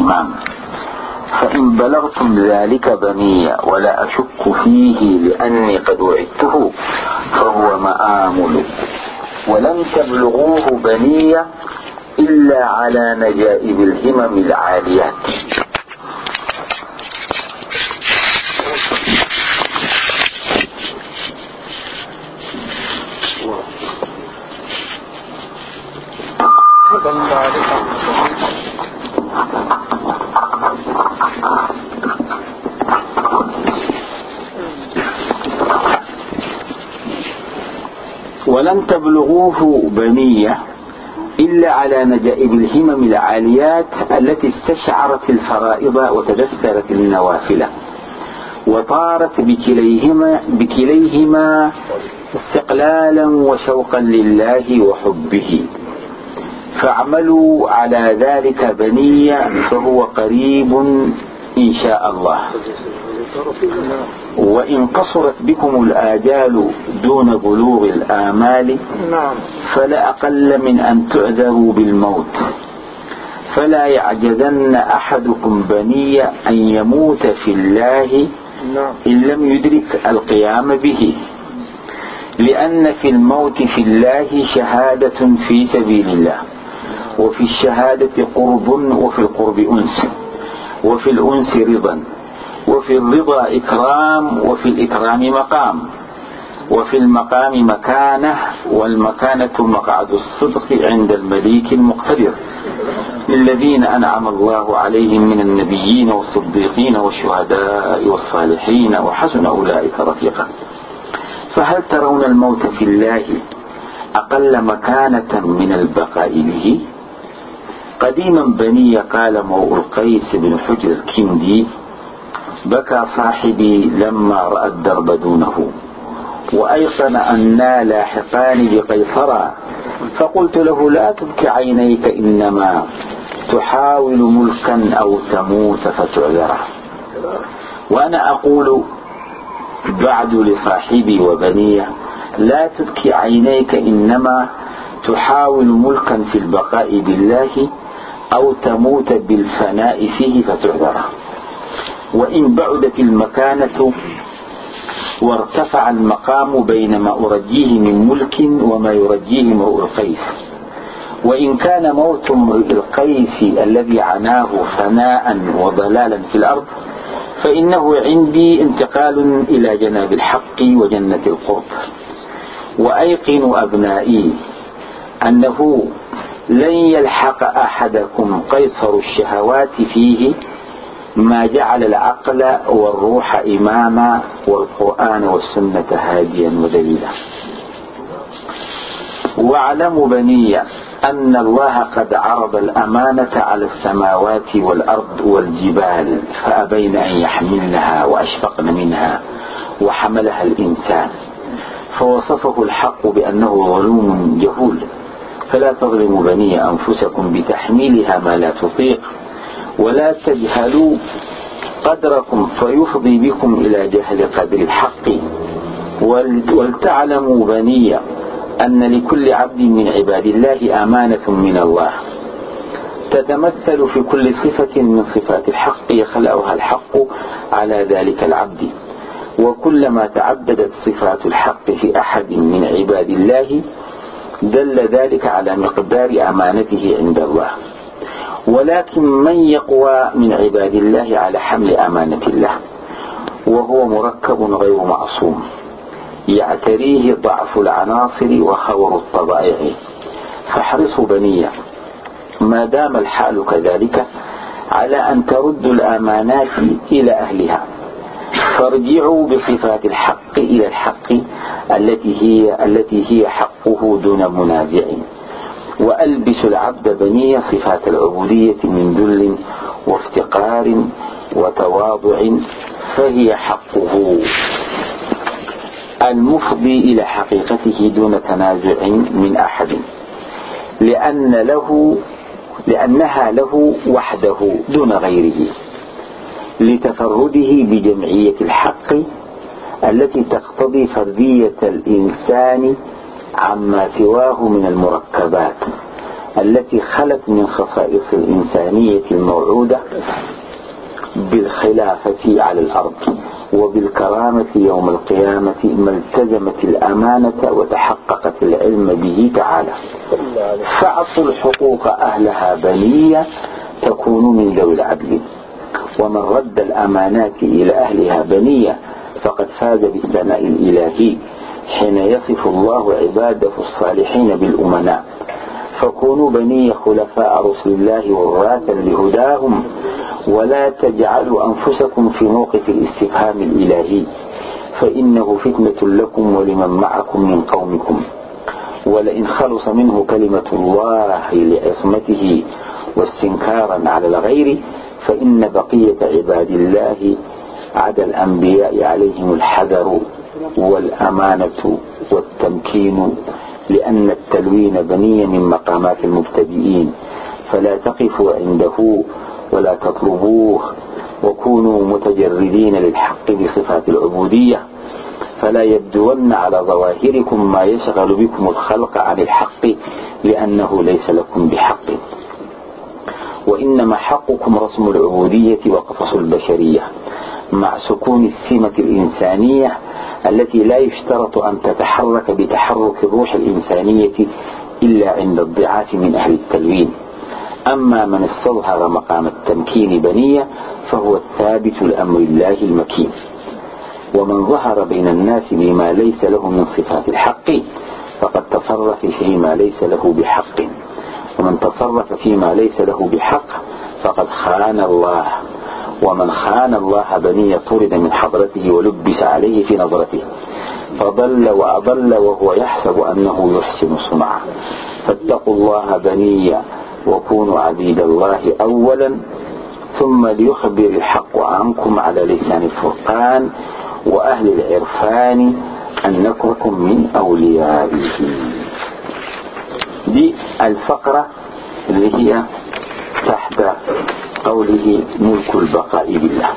الإمام فإن بلغتم ذلك بني ولا أشك فيه لأني قد وعدته فهو مآمل. ولم تبلغوه بني إلا على نجائب الهمم العاليات. ولن تبلغوه بنية إلا على نجائب الهمم العاليات التي استشعرت الفرائض وتدثرت النوافل وطارت بكليهما, بكليهما استقلالا وشوقا لله وحبه. فاعملوا على ذلك بنية فهو قريب إن شاء الله. وإن قصرت بكم الآجال دون بلوغ الآمال نعم. فلا أقل من أن تعذروا بالموت. فلا يعجزن أحدكم بني أن يموت في الله نعم. إن لم يدرك القيام به. لأن في الموت في الله شهادة في سبيل الله. وفي الشهادة قرب وفي القرب أنس. وفي الأنس رضا. وفي الرضا إكرام وفي الإكرام مقام. وفي المقام مكانة والمكانة مقعد الصدق عند المليك المقتدر للذين أنعم الله عليهم من النبيين والصديقين والشهداء والصالحين وحسن أولئك رفيقا. فهل ترون الموت في الله أقل مكانة من البقاء به؟ قديما بني قال موء القيس بن حجر الكندي بكى صاحبي لما رأى الدرب دونه. وأيقن أنا لاحقان بقيصرا. فقلت له لا تبكي عينيك إنما تحاول ملكا أو تموت فتعذره. وأنا أقول بعد لصاحبي وبنيه لا تبكي عينيك إنما تحاول ملكا في البقاء بالله أو تموت بالفناء فيه فتعذره. وإن بعدت المكانة وارتفع المقام بين ما أرجيه من ملك وما يرجيه امرؤ القيس. وإن كان موت امرئ القيس الذي عناه فناء وضلالا في الأرض فإنه عندي انتقال إلى جناب الحق وجنة القرب. وأيقن أبنائي أنه لن يلحق أحدكم قيصر الشهوات فيه ما جعل العقل والروح إماما والقرآن والسنة هاديا ودليلا. واعلموا بني أن الله قد عرض الأمانة على السماوات والأرض والجبال فأبين أن يحملنها وأشفقن منها وحملها الإنسان. فوصفه الحق بأنه ظلوم جهول. فلا تظلموا بني أنفسكم بتحميلها ما لا تطيق. ولا تجهلوا قدركم فيفضي بكم إلى جهل قدر الحق. ولتعلموا بني أن لكل عبد من عباد الله أمانة من الله. تتمثل في كل صفة من صفات الحق يخلقها الحق على ذلك العبد. وكلما تعددت صفات الحق في أحد من عباد الله دل ذلك على مقدار أمانته عند الله. ولكن من يقوى من عباد الله على حمل أمانة الله وهو مركب غير معصوم يعتريه ضعف العناصر وخور الطبائع. فاحرصوا بنية ما دام الحال كذلك على أن تردوا الأمانات إلى أهلها. فارجعوا بصفات الحق إلى الحق التي هي التي هي حقه دون منازع. وألبس العبد بني صفات العبودية من ذل وافتقار وتواضع فهي حقه. المفضي إلى حقيقته دون تنازع من أحد لأن له لأنها له وحده دون غيره لتفرده بجمعية الحق التي تقتضي فردية الإنسان عما سواه من المركبات التي خلت من خصائص الإنسانية الموعودة بالخلافة على الأرض وبالكرامة يوم القيامة ما التزمت الأمانة وتحققت العلم به تعالى. فأعطوا الحقوق أهلها بنية تكون من ذوي العدل. ومن رد الأمانات إلى أهلها بنية فقد فاز بالثناء الإلهي. حين يصف الله عباده الصالحين بالأمناء. فكونوا بني خلفاء رسل الله وراثا لهداهم ولا تجعلوا أنفسكم في موقف الاستفهام الإلهي فإنه فتنة لكم ولمن معكم من قومكم. ولئن خلص منه كلمة الله لعصمته واستنكارا على الغير فإن بقية عباد الله عدا الأنبياء عليهم الحذر. والأمانة والتمكين لأن التلوين بني من مقامات المبتدئين. فلا تقفوا عنده ولا تطلبوه وكونوا متجردين للحق بصفات العبودية. فلا يبدون على ظواهركم ما يشغل بكم الخلق عن الحق لأنه ليس لكم بحق. وإنما حقكم رسم العبودية وقفص البشرية. مع سكون السمة الإنسانية التي لا يشترط أن تتحرك بتحرك الروح الإنسانية إلا عند الضعاف من أهل التلوين. أما من استظهر مقام التمكين بنية فهو الثابت لأمر الله المكين. ومن ظهر بين الناس بما ليس له من صفات الحق فقد تصرف فيما ليس له بحق. ومن تصرف فيما ليس له بحق فقد خان الله. ومن خان الله بني طرد من حضرته ولبس عليه في نظرته فضل وأضل وهو يحسب أنه يحسن صنعا فاتقوا الله بني وكونوا عبيد الله أولا ثم ليخبر الحق عنكم على لسان الفرقان وأهل العرفان أنكم من أوليائه. دي الفقرة اللي هي تحت قوله ملك البقاء بالله.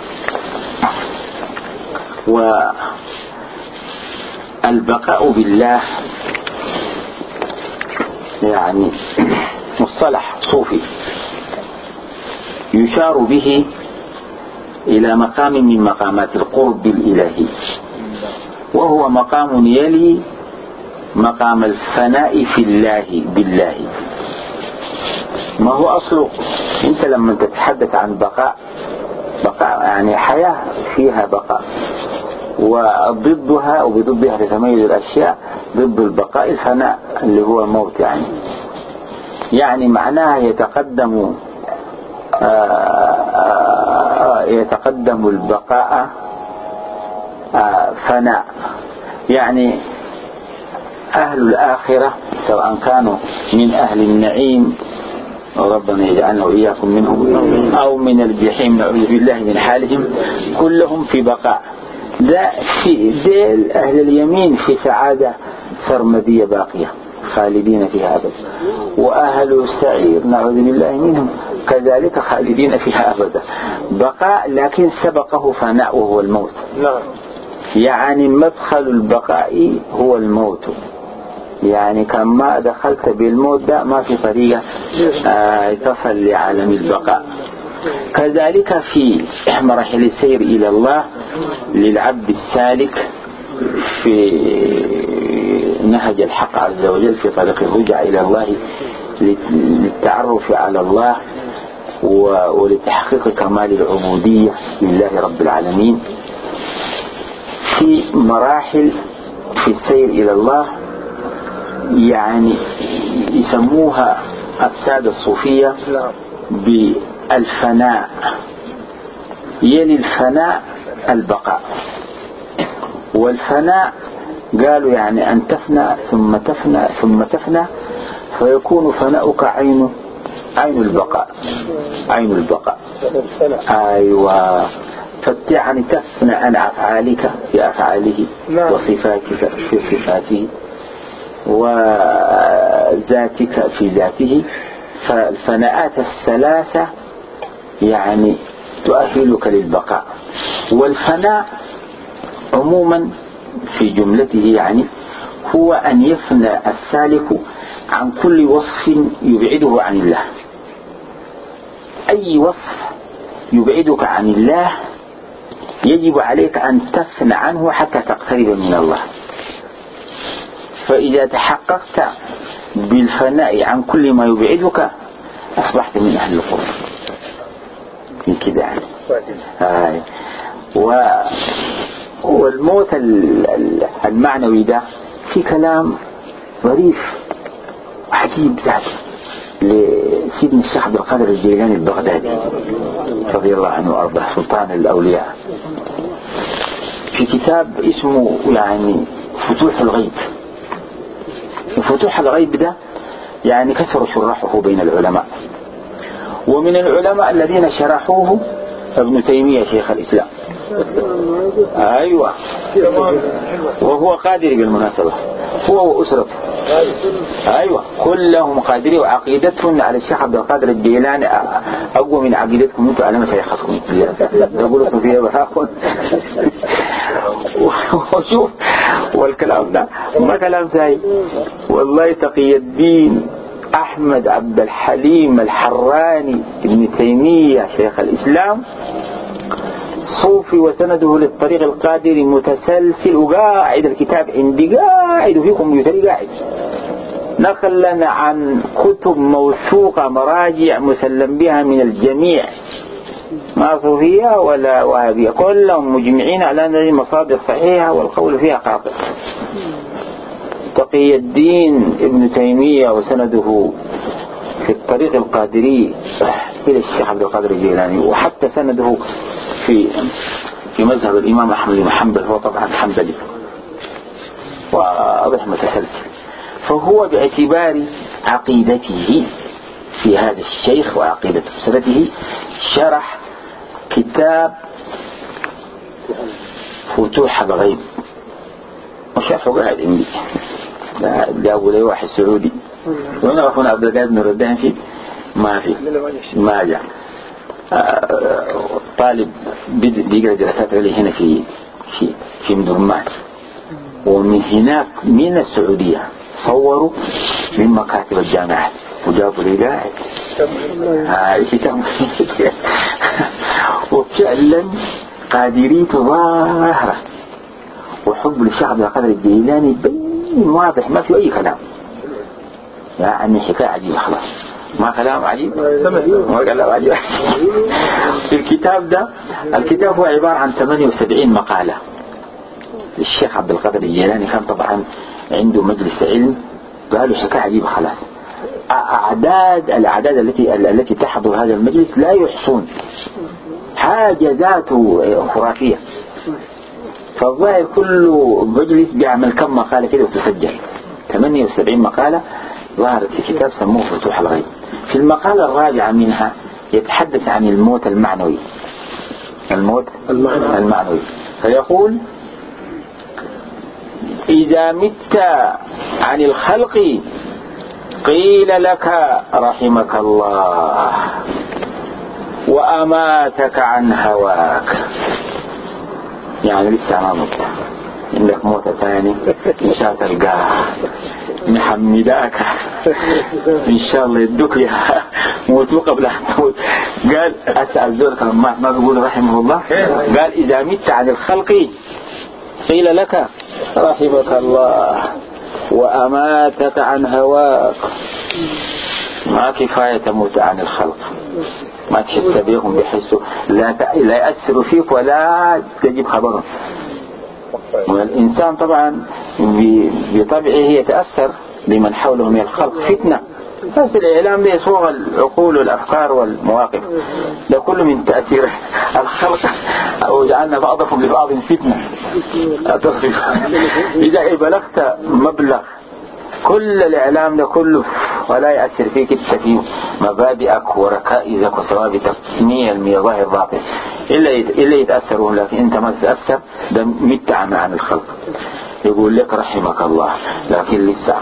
والبقاء بالله يعني مصطلح صوفي يشار به إلى مقام من مقامات القرب الإلهي وهو مقام يلي مقام الفناء في الله بالله. ما هو أصله أنت لما تتحدث عن بقاء بقاء يعني حياة فيها بقاء وضدها وبضدها تتميز الأشياء ضد البقاء الفناء اللي هو الموت يعني. يعني معناها يتقدم آه، آه، يتقدم البقاء آه، فناء. يعني أهل الآخرة سواء كانوا من أهل النعيم وربنا يجعلنا وإياكم منهم. أو من الجحيم نعوذ بالله من حالهم. كلهم في بقاء. ده في ديل أهل اليمين في سعادة سرمدية باقية خالدين فيها أبدا. وأهل السعير نعوذ بالله منهم كذلك خالدين فيها أبدا. بقاء لكن سبقه فناء وهو الموت. نعم. يعني مدخل البقاء هو الموت. يعني كما دخلت بالموت ده ما في طريقة آه تصل لعالم البقاء. كذلك في مراحل السير إلى الله للعبد السالك في نهج الحق عز وجل في طريق الرجع إلى الله للتعرف على الله ولتحقيق كمال العبودية لله رب العالمين. في مراحل في السير إلى الله يعني يسموها السادة الصوفية بالفناء. يلي الفناء البقاء. والفناء قالوا يعني أن تفنى ثم تفنى ثم تفنى فيكون فناؤك عين عين البقاء. عين البقاء. أيوة. يعني تفنى عن أفعالك في أفعاله نعم. وصفاتك في صفاته. وذاتك في ذاته فالفناءات الثلاثة يعني تؤهلك للبقاء. والفناء عموما في جملته يعني هو أن يفنى السالك عن كل وصف يبعده عن الله. أي وصف يبعدك عن الله يجب عليك أن تفنى عنه حتى تقترب من الله. فإذا تحققت بالفناء عن كل ما يبعدك أصبحت من أهل القرآن من كده. يعني. و والموت المعنوي ده في كلام ظريف وعجيب ذاته لسيدنا الشيخ عبد القادر الجيلاني البغدادي رضي الله عنه وأرضاه سلطان الأولياء. في كتاب اسمه يعني فتوح الغيب. فتوح الغيب ده يعني كثر شراحه بين العلماء. ومن العلماء الذين شرحوه ابن تيمية شيخ الإسلام. أيوة. وهو قادري بالمناسبة. هو وأسرته. أيوة. كلهم قادري وعقيدتهم على الشيخ عبد القادر الجيلاني. أقوى من عقيدتكم. أنتم على مشايخكم يقولوا فيها بحاقون وشوف والكلام ده. ما كلام ساي والله تقي الدين أحمد عبد الحليم الحراني ابن تيمية شيخ الإسلام. صوفي وسنده للطريق القادر متسلسل وقاعد الكتاب عندي قاعد وفي كمبيوتري قاعد. نقلا عن كتب موثوقة مراجع مسلم بها من الجميع. ما صوفية ولا وهابية. كلهم مجمعين على أن المصادر صحيحة والقول فيها قاطع. تقي الدين ابن تيمية وسنده في الطريق القادري إلى الشيخ عبد القادر الجيلاني وحتى سنده في في مذهب الإمام أحمد بن حنبل هو طبعا حنبلي. واضح متسلسل. فهو باعتبار عقيدته في هذا الشيخ وعقيدة أسرته شرح كتاب فتوح الغيب. وشافه قاعد عندي. جابوا لي واحد سعودي. وين أخونا عبد القادر بن ردان في ما في ما جاء. طالب بيقرأ دراسات علي هنا في في في مدرمات ومن هناك من السعودية صوروا من مكاتب الجامعات وجابوا لي قاعد وفعلا قادريته ظاهرة وحب للشعب القدر الجيلاني بين واضح ما في أي كلام. يعني حكاية عجيبة خلاص. ما كلام عجيب. ما كلام عجيب. في الكتاب ده الكتاب هو عبارة عن 78 مقالة. الشيخ عبد القادر الجيلاني كان طبعا عنده مجلس علم قالوا حكاية عجيبة خلاص. أعداد الأعداد التي التي تحضر هذا المجلس لا يحصون. حاجة ذاته خرافية. فالظاهر كل مجلس بيعمل كم مقالة كده وتسجل. 78 مقالة ظهرت في كتاب سموه فتوح الغيب. في المقالة الرابعة منها يتحدث عن الموت المعنوي. الموت المعنوي, المعنوي. فيقول إذا مت عن الخلق قيل لك رحمك الله وأماتك عن هواك. يعني لسه ما مت. عندك موتة ثاني إن شاء تلقاها نحمدك إن شاء الله يدوك يا موتوا قبل تموت. قال أسأل ذلك ما ما رحمه الله. قال إذا مت عن الخلق قيل لك رحمك الله وأماتك عن هواك. ما كفاية تموت عن الخلق. ما تحس بهم بيحسوا لا لا يأثروا فيك ولا تجيب خبرهم. والإنسان طبعا بطبعه يتأثر بمن حوله من الخلق فتنة. بس الإعلام ده العقول والأفكار والمواقف؟ كله من تأثير الخلق أو جعلنا بعضكم لبعض فتنة. تصرف إذا بلغت مبلغ كل الإعلام ده كله ولا يأثر فيك انت في مبادئك وركائزك وثوابتك. مية المية ظاهر باطل إلا إلا يتأثرون لكن أنت ما تتأثر ده مت عن الخلق. يقول لك رحمك الله لكن لسه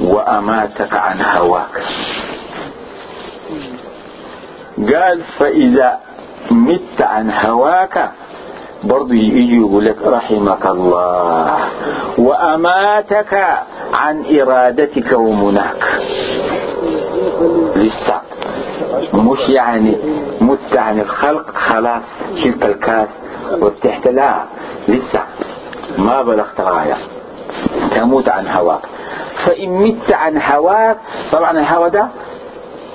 وأماتك عن هواك. قال فإذا مت عن هواك برضو يجي يقول لك رحمك الله. وأماتك عن إرادتك ومناك. لسه. مش يعني مت عن الخلق خلاص شلت الكاس وارتحت لا لسه. ما بلغت الغاية تموت عن هواك. فإن مت عن هواك طبعا الهوى ده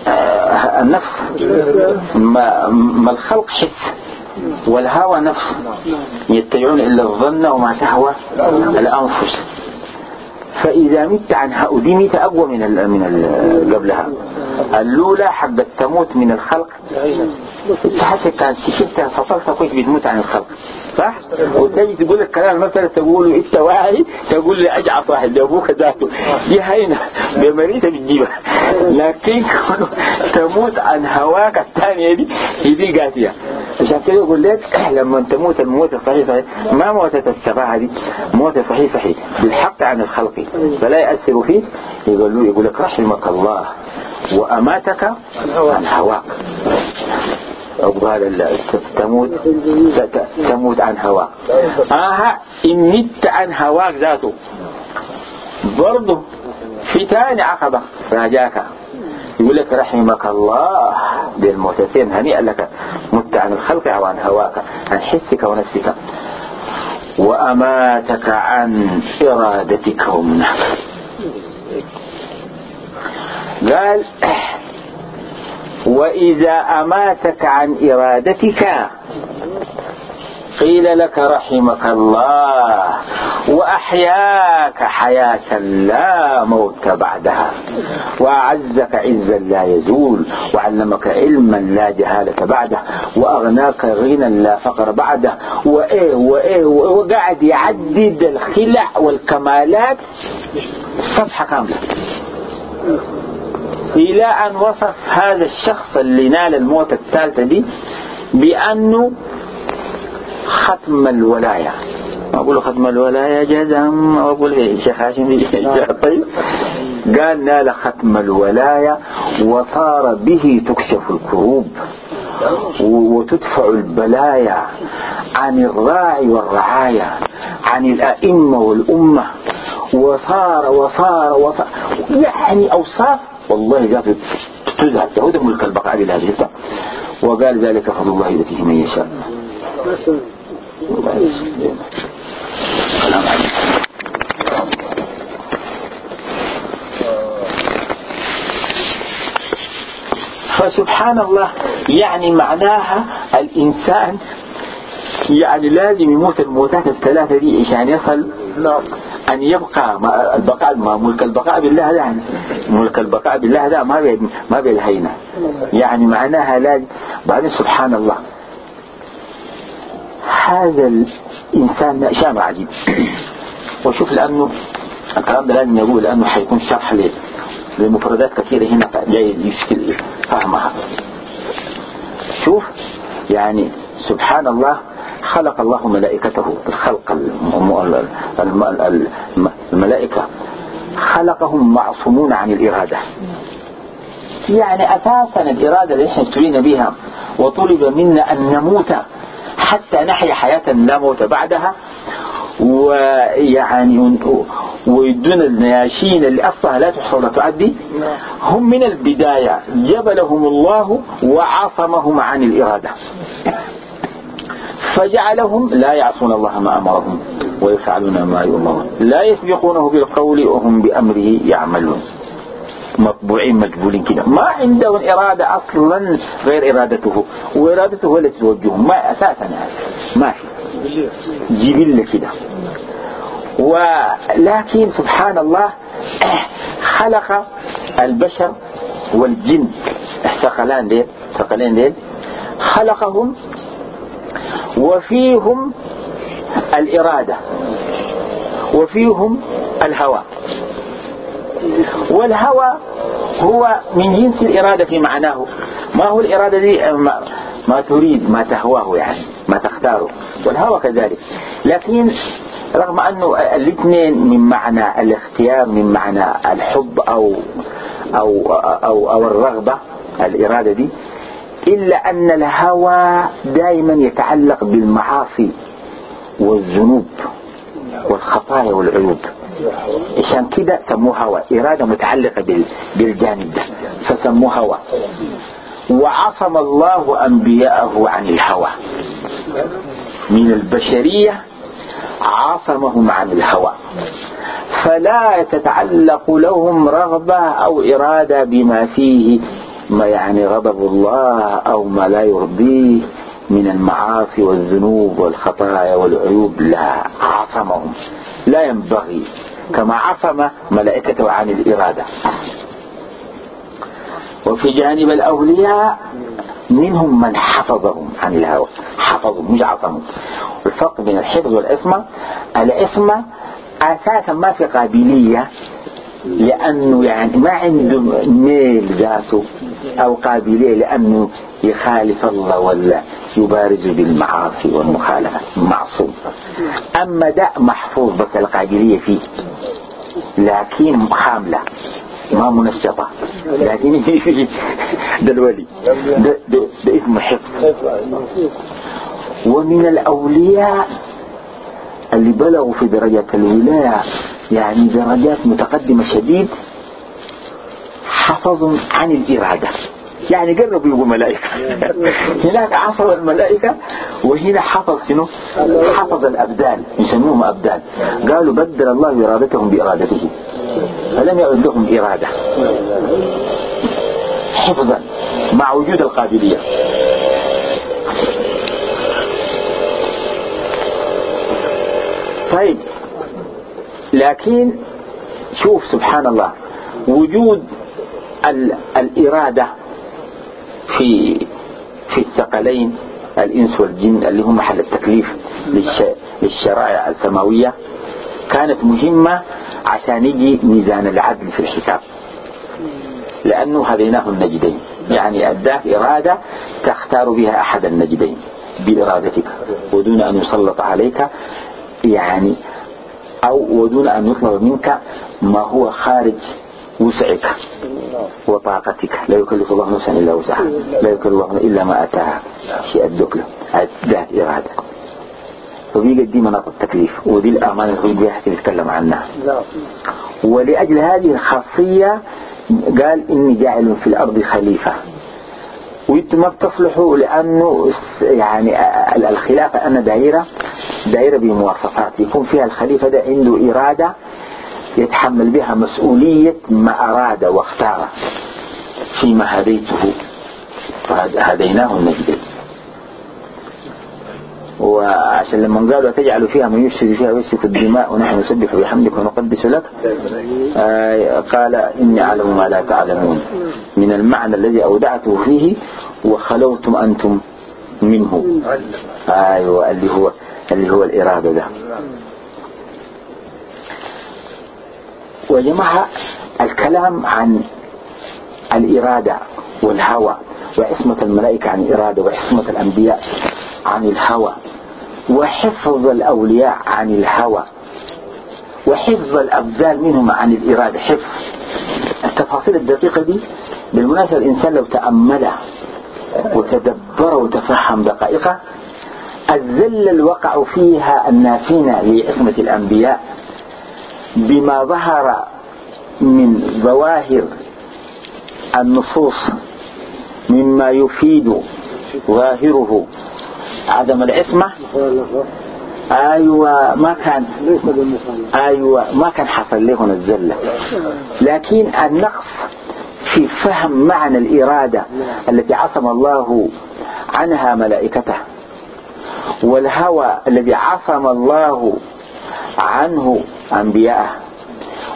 آه، النفس. ما, ما الخلق حس. والهوى نفس يتبعون إلا الظن وما تهوى الأنفس. فإذا مت عن دي ميت أقوى من من قبلها. الأولى حبت تموت من الخلق. حتى كان شفتها فطرت كويس بتموت عن الخلق. صح؟ وتجي تقول الكلام مثلا تقول إنت واعي؟ تقول لي اجع صاحب أبوك ذاته. دي هينة. بمريته بتجيبها. لكن تموت عن هواك الثانية دي هي دي قاسيه عشان كده يقول لك لما تموت الموت الصحيح صحيح. ما موتة السباعة دي. موت صحيح صحيح. بالحق عن الخلق. فلا يأثر فيك. يقول له يقول لك رحمك الله. وأماتك عن هواك عقبال تموت تموت عن هواك آها إن مت عن هواك ذاته. برضه في تاني عقبة. راجاك يقول لك رحمك الله بالموتتين هنيئا لك. مت عن الخلق أو عن هواك عن حسك ونفسك. وأماتك عن إرادتك ومنك قال وإذا أماتك عن إرادتك قيل لك رحمك الله وأحياك حياة لا موت بعدها وأعزك عزا لا يزول وعلمك علما لا جهالة بعده وأغناك غنى لا فقر بعده وإيه وإيه, وإيه وقاعد يعدد الخلع والكمالات صفحة كاملة. إلى أن وصف هذا الشخص اللي نال الموت الثالثة دي بأنه ختم الولاية. أقول ختم الولاية جزم أقول إيه شيخ هاشم؟ طيب. قال نال ختم الولاية وصار به تكشف الكروب وتدفع البلايا عن الراعي والرعايا عن الأئمة والأمة. وصار وصار وصار يعني أوصاف والله قالت تذهب يهود ملك البقاء لله وقال ذلك فضل الله يؤتيه من يشاء. فسبحان الله يعني معناها الإنسان يعني لازم يموت الموتات الثلاثة دي عشان يصل أن يبقى البقاء ملك البقاء بالله ده ملك البقاء بالله ده ما بي ما بالهينة يعني معناها لازم بعدين سبحان الله هذا الإنسان شام عجيب. وشوف لأنه الكلام ده لازم يقول لأنه حيكون شرح لمفردات كثيرة هنا جاي يشكل فهمها. شوف يعني سبحان الله خلق الله ملائكته الخلق الملائكة. خلقهم معصومون عن الإرادة. يعني أساسا الإرادة اللي إحنا ابتلينا بها وطلب منا أن نموت حتى نحيا حياة لا موت بعدها. ويعني ويدون النياشين اللي أصلها لا تحصى ولا تعدي. هم من البداية. جبلهم الله وعصمهم عن الإرادة. فجعلهم لا يعصون الله ما أمرهم ويفعلون ما يؤمرون. لا يسبقونه بالقول وهم بأمره يعملون. مطبوعين مجبولين كده. ما عندهم إرادة أصلا غير إرادته. وإرادته التي توجههم. ما أساسا ما في. جبلة كده. ولكن سبحان الله خلق البشر والجن. الثقلان ديل. الثقلين ديل. خلقهم وفيهم الإرادة وفيهم الهوى. والهوى هو من جنس الإرادة في معناه. ما هو الإرادة دي؟ ما, ما تريد ما تهواه يعني ما تختاره. والهوى كذلك. لكن رغم أنه الاثنين من معنى الاختيار من معنى الحب أو أو أو, أو الرغبة الإرادة دي إلا أن الهوى دائما يتعلق بالمعاصي والذنوب والخطايا والعيوب. عشان كده سموه هوى. إرادة متعلقة بالجانب ده. فسموه هوى. وعصم الله أنبياءه عن الهوى. من البشرية عصمهم عن الهوى. فلا تتعلق لهم رغبة أو إرادة بما فيه ما يعني غضب الله أو ما لا يرضيه من المعاصي والذنوب والخطايا والعيوب. لا عصمهم. لا ينبغي. كما عصم ملائكته عن الإرادة. وفي جانب الأولياء منهم من حفظهم عن الهوى. حفظهم مش عصمهم. الفرق بين الحفظ والعصمة. العصمة أساسا ما في قابلية لأنه يعني ما عنده ميل ذاته أو قابلية لأنه يخالف الله ولا يبارز بالمعاصي والمخالفة معصوم. أما ده محفوظ بس القابلية فيه. لكن خاملة ما منشطة. لكن ده الولي. ده, ده, ده اسمه حفظ. ومن الأولياء اللي بلغوا في درجة الولاية يعني درجات متقدمة شديد حفظوا عن الإرادة. يعني قربوا يبقوا ملائكة. هناك حفظ الملائكة وهنا حفظ شنو؟ حفظ الأبدان يسموهم أبدان. قالوا بدل الله إرادتهم بإرادته. فلم يعد لهم إرادة. حفظا مع وجود القابلية. طيب لكن شوف سبحان الله وجود الإرادة في في الثقلين الإنس والجن اللي هم محل التكليف للشرائع السماوية كانت مهمة عشان يجي ميزان العدل في الحساب. لأنه هديناه النجدين. يعني أداك إرادة تختار بها أحد النجدين بإرادتك ودون أن يسلط عليك يعني أو ودون أن يطلب منك ما هو خارج وسعك وطاقتك. لا يكلف الله نفسا إلا وسعها. لا يكلف الله إلا ما أتاها. شيء الدكلة ذات إرادة. وبيجي دي مناط التكليف ودي الأعمال بيها نتكلم عنها. ولأجل هذه الخاصية قال إني جاعل في الأرض خليفة. وأنتم ما بتصلحوا لأنه يعني الخلافة أنا دائرة دائرة بمواصفات يكون فيها الخليفة ده عنده إرادة يتحمل بها مسؤولية ما أراد واختار فيما هديته فهديناه النجدين وعشان لما قالوا تجعل فيها من يفسد فيها ويسفك الدماء ونحن نسبح بحمدك ونقدس لك. آه قال إني أعلم ما لا تعلمون. من المعنى الذي أودعته فيه وخلوتم أنتم منه. أيوة اللي هو اللي هو الإرادة ده. وجماعة الكلام عن الإرادة والهوى وعصمة الملائكة عن الإرادة وعصمة الأنبياء. عن الهوى وحفظ الأولياء عن الهوى وحفظ الأبدال منهم عن الإرادة. حفظ. التفاصيل الدقيقة دي بالمناسبة الإنسان لو تأملها وتدبر وتفهم دقائقه الذل الوقع فيها النافين لعصمة الأنبياء بما ظهر من ظواهر النصوص مما يفيد ظاهره. عدم العصمة. أيوة ما كان. أيوة ما كان حصل لهم الزلة. لكن النقص في فهم معنى الإرادة التي عصم الله عنها ملائكته والهوى الذي عصم الله عنه أنبياءه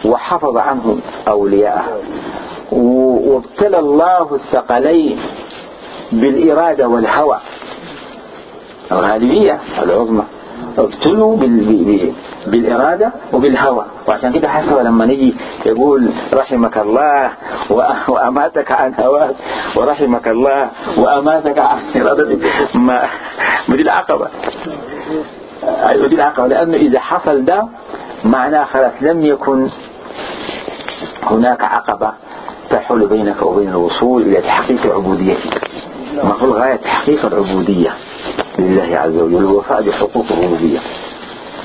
وحفظ عنه أولياءه. وابتلى الله الثقلين بالإرادة والهوى. الغالبية العظمى. ابتلوا بالإرادة وبالهوى. وعشان كده حسب لما نجي يقول رحمك الله وأماتك عن هواك ورحمك الله وأماتك عن إرادتك. ما دي العقبة. أيوة دي العقبة. لأنه إذا حصل ده معناه خلاص لم يكن هناك عقبة تحول بينك وبين الوصول إلى تحقيق عبوديتك. هو الغاية تحقيق العبودية. لله عز وجل الوفاء بحقوق الربوبية.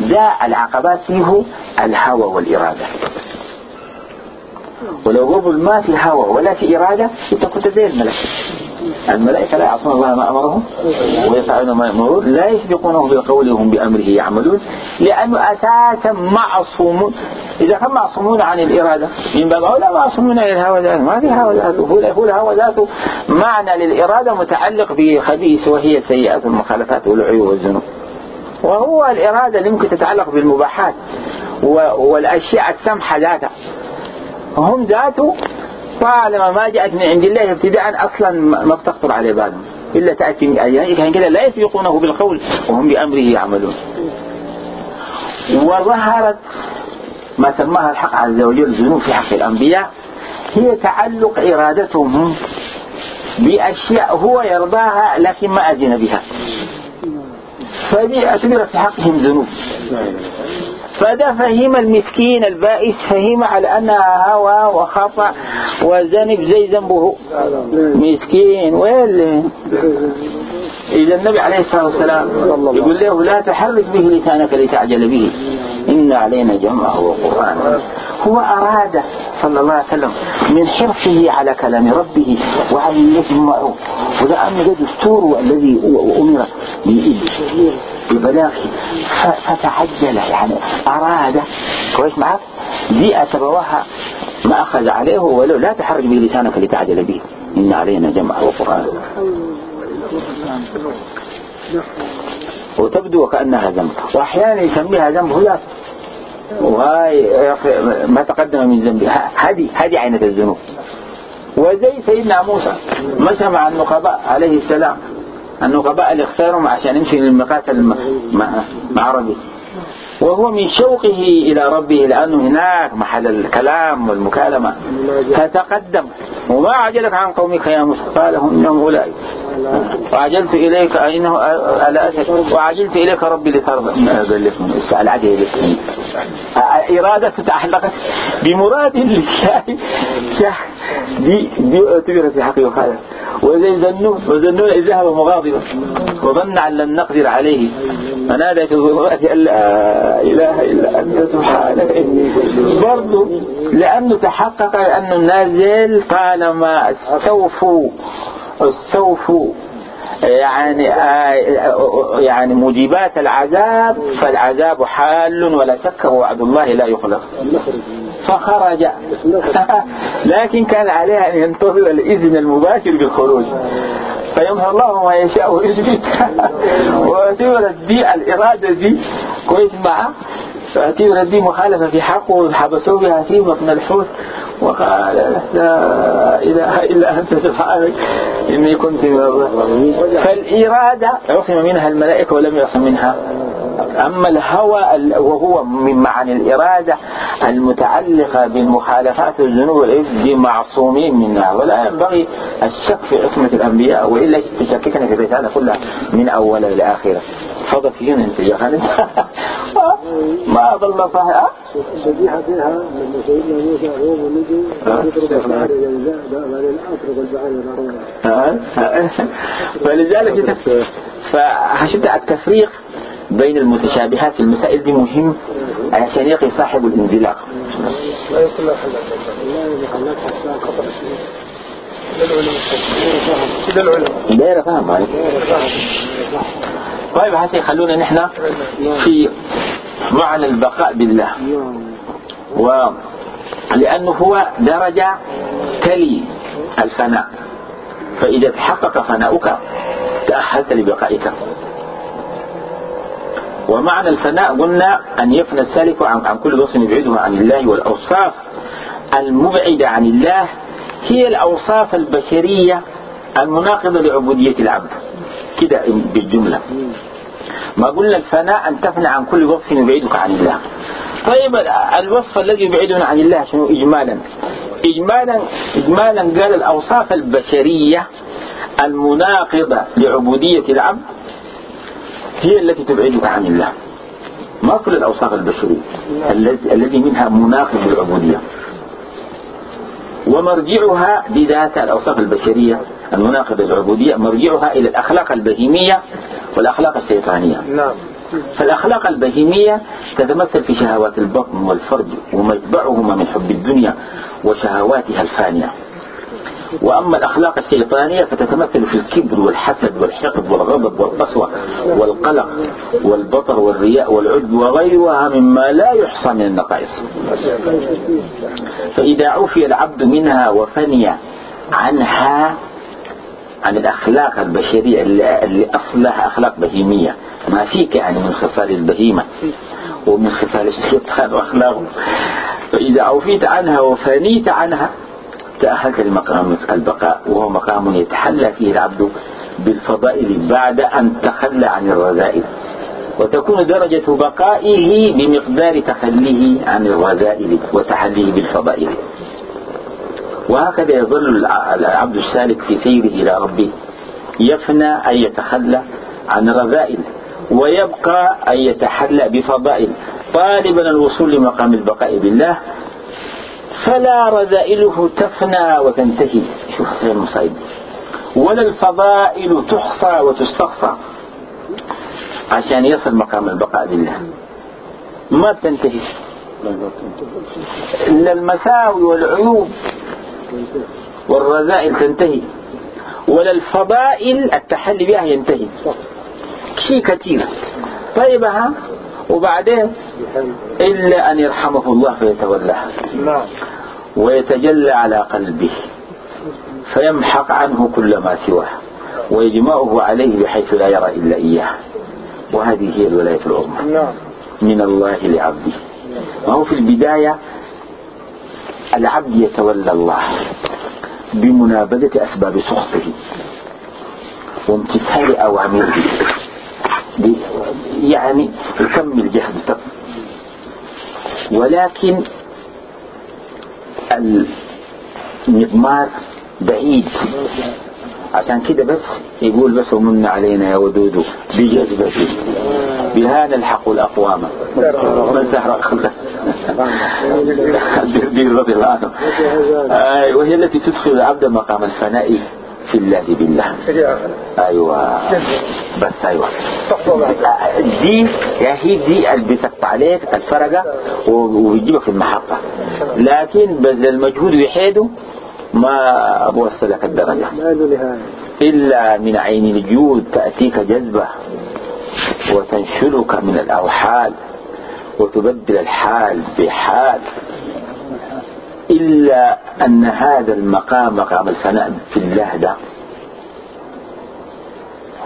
ده العقبات فيه الهوى والإرادة. ولو قبل ما في هوى ولا في إرادة انت كنت زي الملائكة. الملائكة لا يعصون الله ما أمرهم ويفعلون ما يأمرون لا يسبقونه بالقول وهم بأمره يعملون لأنه أساسا معصوم إذا كان معصومون عن الإرادة. من باب أولى معصومون عن الهوى ذاته. ما في هوى ذاته. هو الهوى ذاته معنى للإرادة متعلق بخبيث وهي السيئات والمخالفات والعيوب والذنوب. وهو الإرادة اللي ممكن تتعلق بالمباحات والأشياء السمحة ذاتها. هم ذاته طالما ما جاءت من عند الله ابتداء أصلا ما بتخطر على بالهم. إلا تأتي من أيام كان كده لا يسبقونه بالقول وهم بأمره يعملون. وظهرت ما سماها الحق عز وجل ذنوب في حق الأنبياء هي تعلق إرادتهم بأشياء هو يرضاها لكن ما أذن بها. فدي اعتبرت في حقهم ذنوب فده فهم المسكين البائس فهم على أنها هوى وخطأ وذنب زي ذنبه. مسكين. ويلي إذا النبي عليه الصلاة والسلام. يقول له لا تحرك به لسانك لتعجل به. إن علينا جمعه وقرآنه. هو أراد صلى الله عليه وسلم من حرصه على كلام ربه وعلى يجمعه. ولأنه ده دستوره الذي أمر ببلاغه. فتعجل يعني أراد. كويس معك دي أتبواها ما أخذ عليه ولو لا تحرك به لسانك لتعجل به. إن علينا جمعه وقرآنه وتبدو وكأنها ذنب. وأحيانا يسميها ذنب هي وهاي ما تقدم من ذنب. هذه هذه عينة الذنوب. وزي سيدنا موسى. مشى مع النقباء عليه السلام. النقباء اللي اختارهم عشان يمشي للميقات مع ربي وهو من شوقه إلى ربه لأنه هناك محل الكلام والمكالمة. فتقدم. وما عجلك عن قومك يا موسى قال هم أولئك. وعجلت إليك إنه ألا وعجلت إليك ربي لترضى. العجل إرادة تعلقت بمراد لله. دي دي اعتبرت في وزي ذنون وذنون ذهب مغاضبا وظن أن لن نقدر عليه. فنادى في الظلمات أن لا إله إلا أنت سبحانك برضه لأنه تحقق أنه نازل طالما استوفوا استوفوا يعني يعني موجبات العذاب فالعذاب حال ولا شك وعد الله لا يخلف فخرج. لكن كان عليها أن ينتظر الإذن المباشر بالخروج. فيمحى الله ما يشاء ويثبت. واعتبرت دي الإرادة دي. كويس معه فاعتبرت دي مخالفة في حقه وحبسوه بها في بطن الحوت. وقال لا إله إلا أنت سبحانك إني كنت من فالإرادة عصم منها الملائكة ولم يعصم منها. أما الهوى وهو من معاني الإرادة المتعلقة بالمخالفات والذنوب والإثم دي معصومين منها. ولا ينبغي الشك في عصمة الأنبياء وإلا تشككنا في الرسالة كلها من أولها إلى آخرها فضل فينا انت يا خالد ما ضل صحيح. الشبيحة فيها لما سيدنا موسى البحر بعدين اترك البحر فلذلك فعشان التفريق بين المتشابهات المسائل دي مهم عشان يقي صاحب الانزلاق. دايرة فهم عليك طيب هسه خلونا نحن في معنى البقاء بالله. ولأنه هو درجة تلي الفناء. فإذا تحقق فناؤك تأهلت لبقائك. ومعنى الفناء قلنا أن يفنى السالك عن, عن كل وصف يبعده عن الله والأوصاف المبعدة عن الله هي الأوصاف البشرية المناقضة لعبودية العبد. كده بالجملة. ما قلنا الفناء أن تفنى عن كل وصف يبعدك عن الله. طيب الوصف الذي يبعدنا عن الله شنو؟ إجمالا. إجمالا إجمالا قال الأوصاف البشرية المناقضة لعبودية العبد هي التي تبعدك عن الله. ما كل الأوصاف البشرية الذي منها مناقض للعبودية ومرجعها بذات الأوصاف البشرية المناقضة للعبودية مرجعها إلى الأخلاق البهيمية والأخلاق الشيطانية. نعم. فالأخلاق البهيمية تتمثل في شهوات البطن والفرج ومتبعهما من حب الدنيا وشهواتها الفانية. وأما الأخلاق الشيطانية فتتمثل في الكبر والحسد والحقد والغضب والقسوة والقلق والبطر والرياء والعجب وغيرها مما لا يحصى من النقائص. فإذا عفي العبد منها وفني عنها عن الأخلاق البشرية اللي أصلها أخلاق بهيمية. ما فيك يعني من خصال البهيمة ومن خصال الشيطان وأخلاقه. فإذا عفيت عنها وفنيت عنها تأهلت لمقام البقاء وهو مقام يتحلى فيه العبد بالفضائل بعد أن تخلى عن الرذائل. وتكون درجة بقائه بمقدار تخليه عن الرذائل وتحليه بالفضائل. وهكذا يظل العبد السالك في سيره إلى ربه يفنى أن يتخلى عن الرذائل ويبقى أن يتحلى بفضائل. طالبا الوصول لمقام البقاء بالله فلا رذائله تفنى وتنتهي. شوف هذه المصائب. ولا الفضائل تحصى وتستقصى. عشان يصل مقام البقاء بالله ما بتنتهي. إلا المساوي والعيوب. والرذائل تنتهي. ولا الفضائل التحلي بها ينتهي. شيء كثير. طيب ها؟ وبعدين؟ إلا أن يرحمه الله فيتولاها. نعم. ويتجلى على قلبه فيمحق عنه كل ما سواه ويجمعه عليه بحيث لا يرى إلا إياه. وهذه هي الولاية العظمى. نعم. من الله لعبده. وهو في البداية؟ العبد يتولى الله بمنابذة أسباب سخطه وامتثال أوامره. يعني يكمل جهده. ولكن المضمار بعيد. عشان كده بس يقول بس ومن علينا يا ودود بجذبته بها نلحق الأقوام. من سهر خلقه رضي الله عنه. وهي التي تدخل العبد مقام الفناء. في الله بالله. أيوه. بس أيوه. دي يا هي دي اللي بتقطع عليك الفرقه ويجيبك في المحطه لكن بذل المجهود وحيده ما بوصلك الدرجة. إلا من عين الجود تأتيك جذبة وتنشلك من الأوحال وتبدل الحال بحال. إلا أن هذا المقام مقام الفناء في الله ده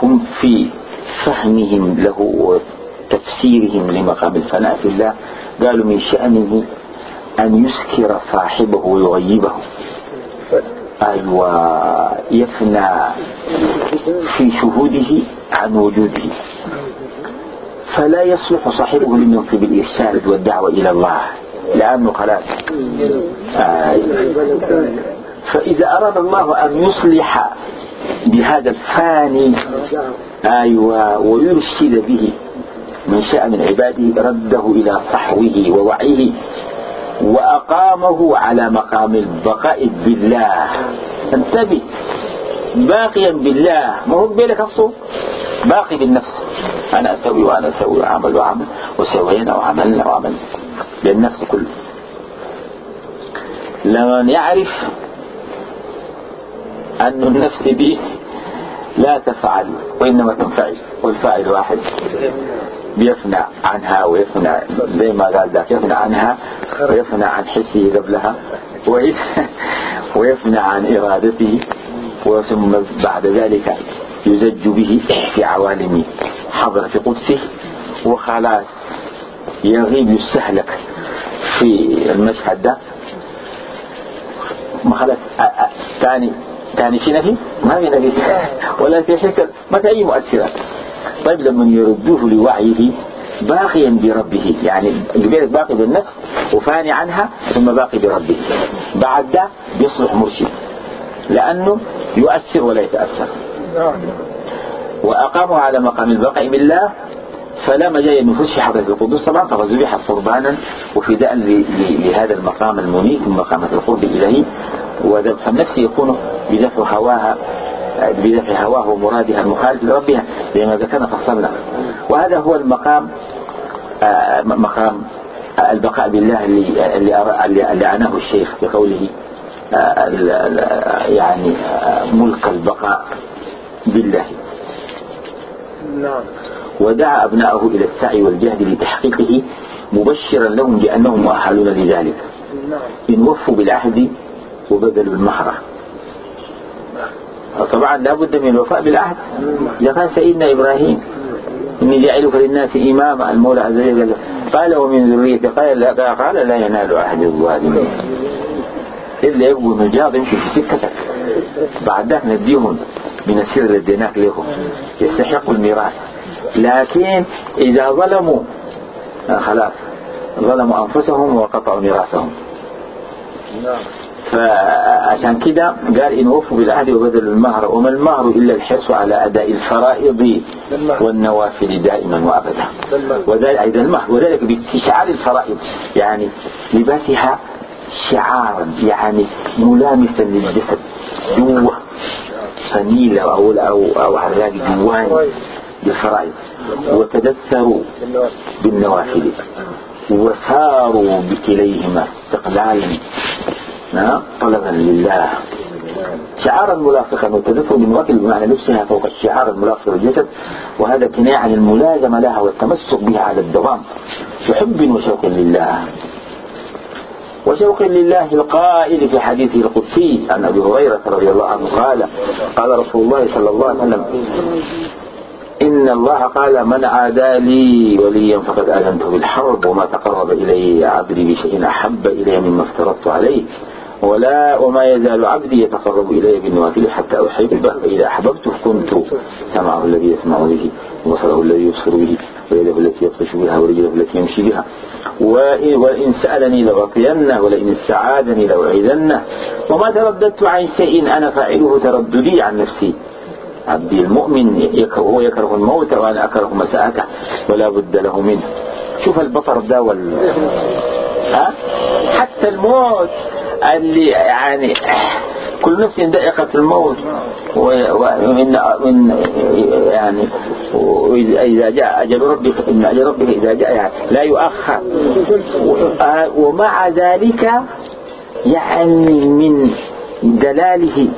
هم في فهمهم له وتفسيرهم لمقام الفناء في الله. قالوا من شأنه أن يسكر صاحبه ويغيبه. أيوة يفنى في شهوده عن وجوده. فلا يصلح صاحبه لمنصب الإرشاد والدعوة إلى الله. لأنه خلاص. آه. فإذا أراد الله أن يصلح بهذا الفاني أيوة ويرشد به من شاء من عباده رده إلى صحوه ووعيه وأقامه على مقام البقاء بالله. انتبه. باقيا بالله. ما هو بينك الصوت باقي بالنفس. أنا أسوي وأنا أسوي وأعمل وأعمل وسوينا وعملنا وعملنا للنفس كله. لمن يعرف أن النفس دي لا تفعل وإنما تنفعل والفاعل واحد. بيفنى عنها ويفنى زي ما قال ذاك يفنى عنها ويفنى عن حسه قبلها ويفنى عن إرادته. وثم بعد ذلك يزج به في عوالم حضرة قدسه وخلاص يغيب يستهلك في المشهد ده. ما خلاص ثاني ثاني في نفي ما في نفي ولا في حس ما في أي مؤثرات طيب لما يردوه لوعيه باقيا بربه يعني قبيلة باقي بالنفس وفاني عنها ثم باقي بربه. بعد ده بيصبح مرشد. لأنه يؤثر ولا يتأثر. وأقاموا على مقام البقاء بالله فلا مجال النفوس في حضرة القدس طبعا فقد ذبح قربانا وفداء لهذا المقام المنيف من مقامات القرب الإلهي. وذبح النفس يكون بذبح هواها بدفع هواه ومرادها المخالف لربها لما ذكرنا فصلنا. وهذا هو المقام آه، مقام البقاء بالله اللي اللي عناه الشيخ بقوله يعني ملك البقاء بالله. نعم ودعا أبنائه إلى السعي والجهد لتحقيقه مبشرا لهم بأنهم مؤهلون لذلك. إن وفوا بالعهد وبذلوا المهرة. طبعا لابد من الوفاء بالعهد. كان سيدنا إبراهيم إني جاعلك للناس إماما. المولى عز وجل قال ومن ذريته قال لا قال لا ينال عهد الظالمين. إلا يبقوا نجاب يمشي في سكتك. بعد ذلك نديهم من السر اللي اديناك لهم يستحقوا الميراث. لكن إذا ظلموا آه، خلاص. ظلموا أنفسهم وقطعوا ميراثهم. نعم. فعشان كده قال إن وفوا بالعهد وبذلوا المهر. وما المهر إلا الحرص على أداء الفرائض والنوافل دائما وأبدا. وذلك أيضا المهر وذلك باستشعار الفرائض. يعني لباسها شعارا يعني ملامسا للجسد. جوة فنيلة أو أو أو على جواني بالفرائض وتدثروا بالنوافل. وساروا بكليهما استقلالا طلبا لله. شعارا ملاصقا. وتدفع بالنوافل بمعنى لبسها فوق الشعار الملاصق للجسد. وهذا كناية عن الملازمة لها والتمسك بها على الدوام. بحب وشوق لله. وشوق لله القائل في حديثه القدسي عن أبي هريرة رضي الله عنه قال قال رسول الله صلى الله عليه وسلم إن الله قال من عادى لي وليا فقد آذنته بالحرب وما تقرب إلي عبدي بشيء أحب إلي مما افترضت عليه ولا وما يزال عبدي يتقرب إلي بالنوافل حتى أحبه فإذا أحببته كنت سمعه الذي يسمع به. وبصره الذي يبصر به ويده التي يبطش بها ورجله التي يمشي بها. وإن سألني لغطينه ولئن استعاذني لأعيذنه. وما ترددت عن شيء أنا فاعله ترددي عن نفسي. عبدي المؤمن هو يكره الموت وأنا أكره مساءته ولا بد له منه. شوف البطر ده وال ها؟ حتى الموت اللي يعني كل نفس ذائقة الموت. من يعني إذا جاء أجل ربك إن أجل ربك إذا جاء يعني لا يؤخر. ومع ذلك يعني من دلاله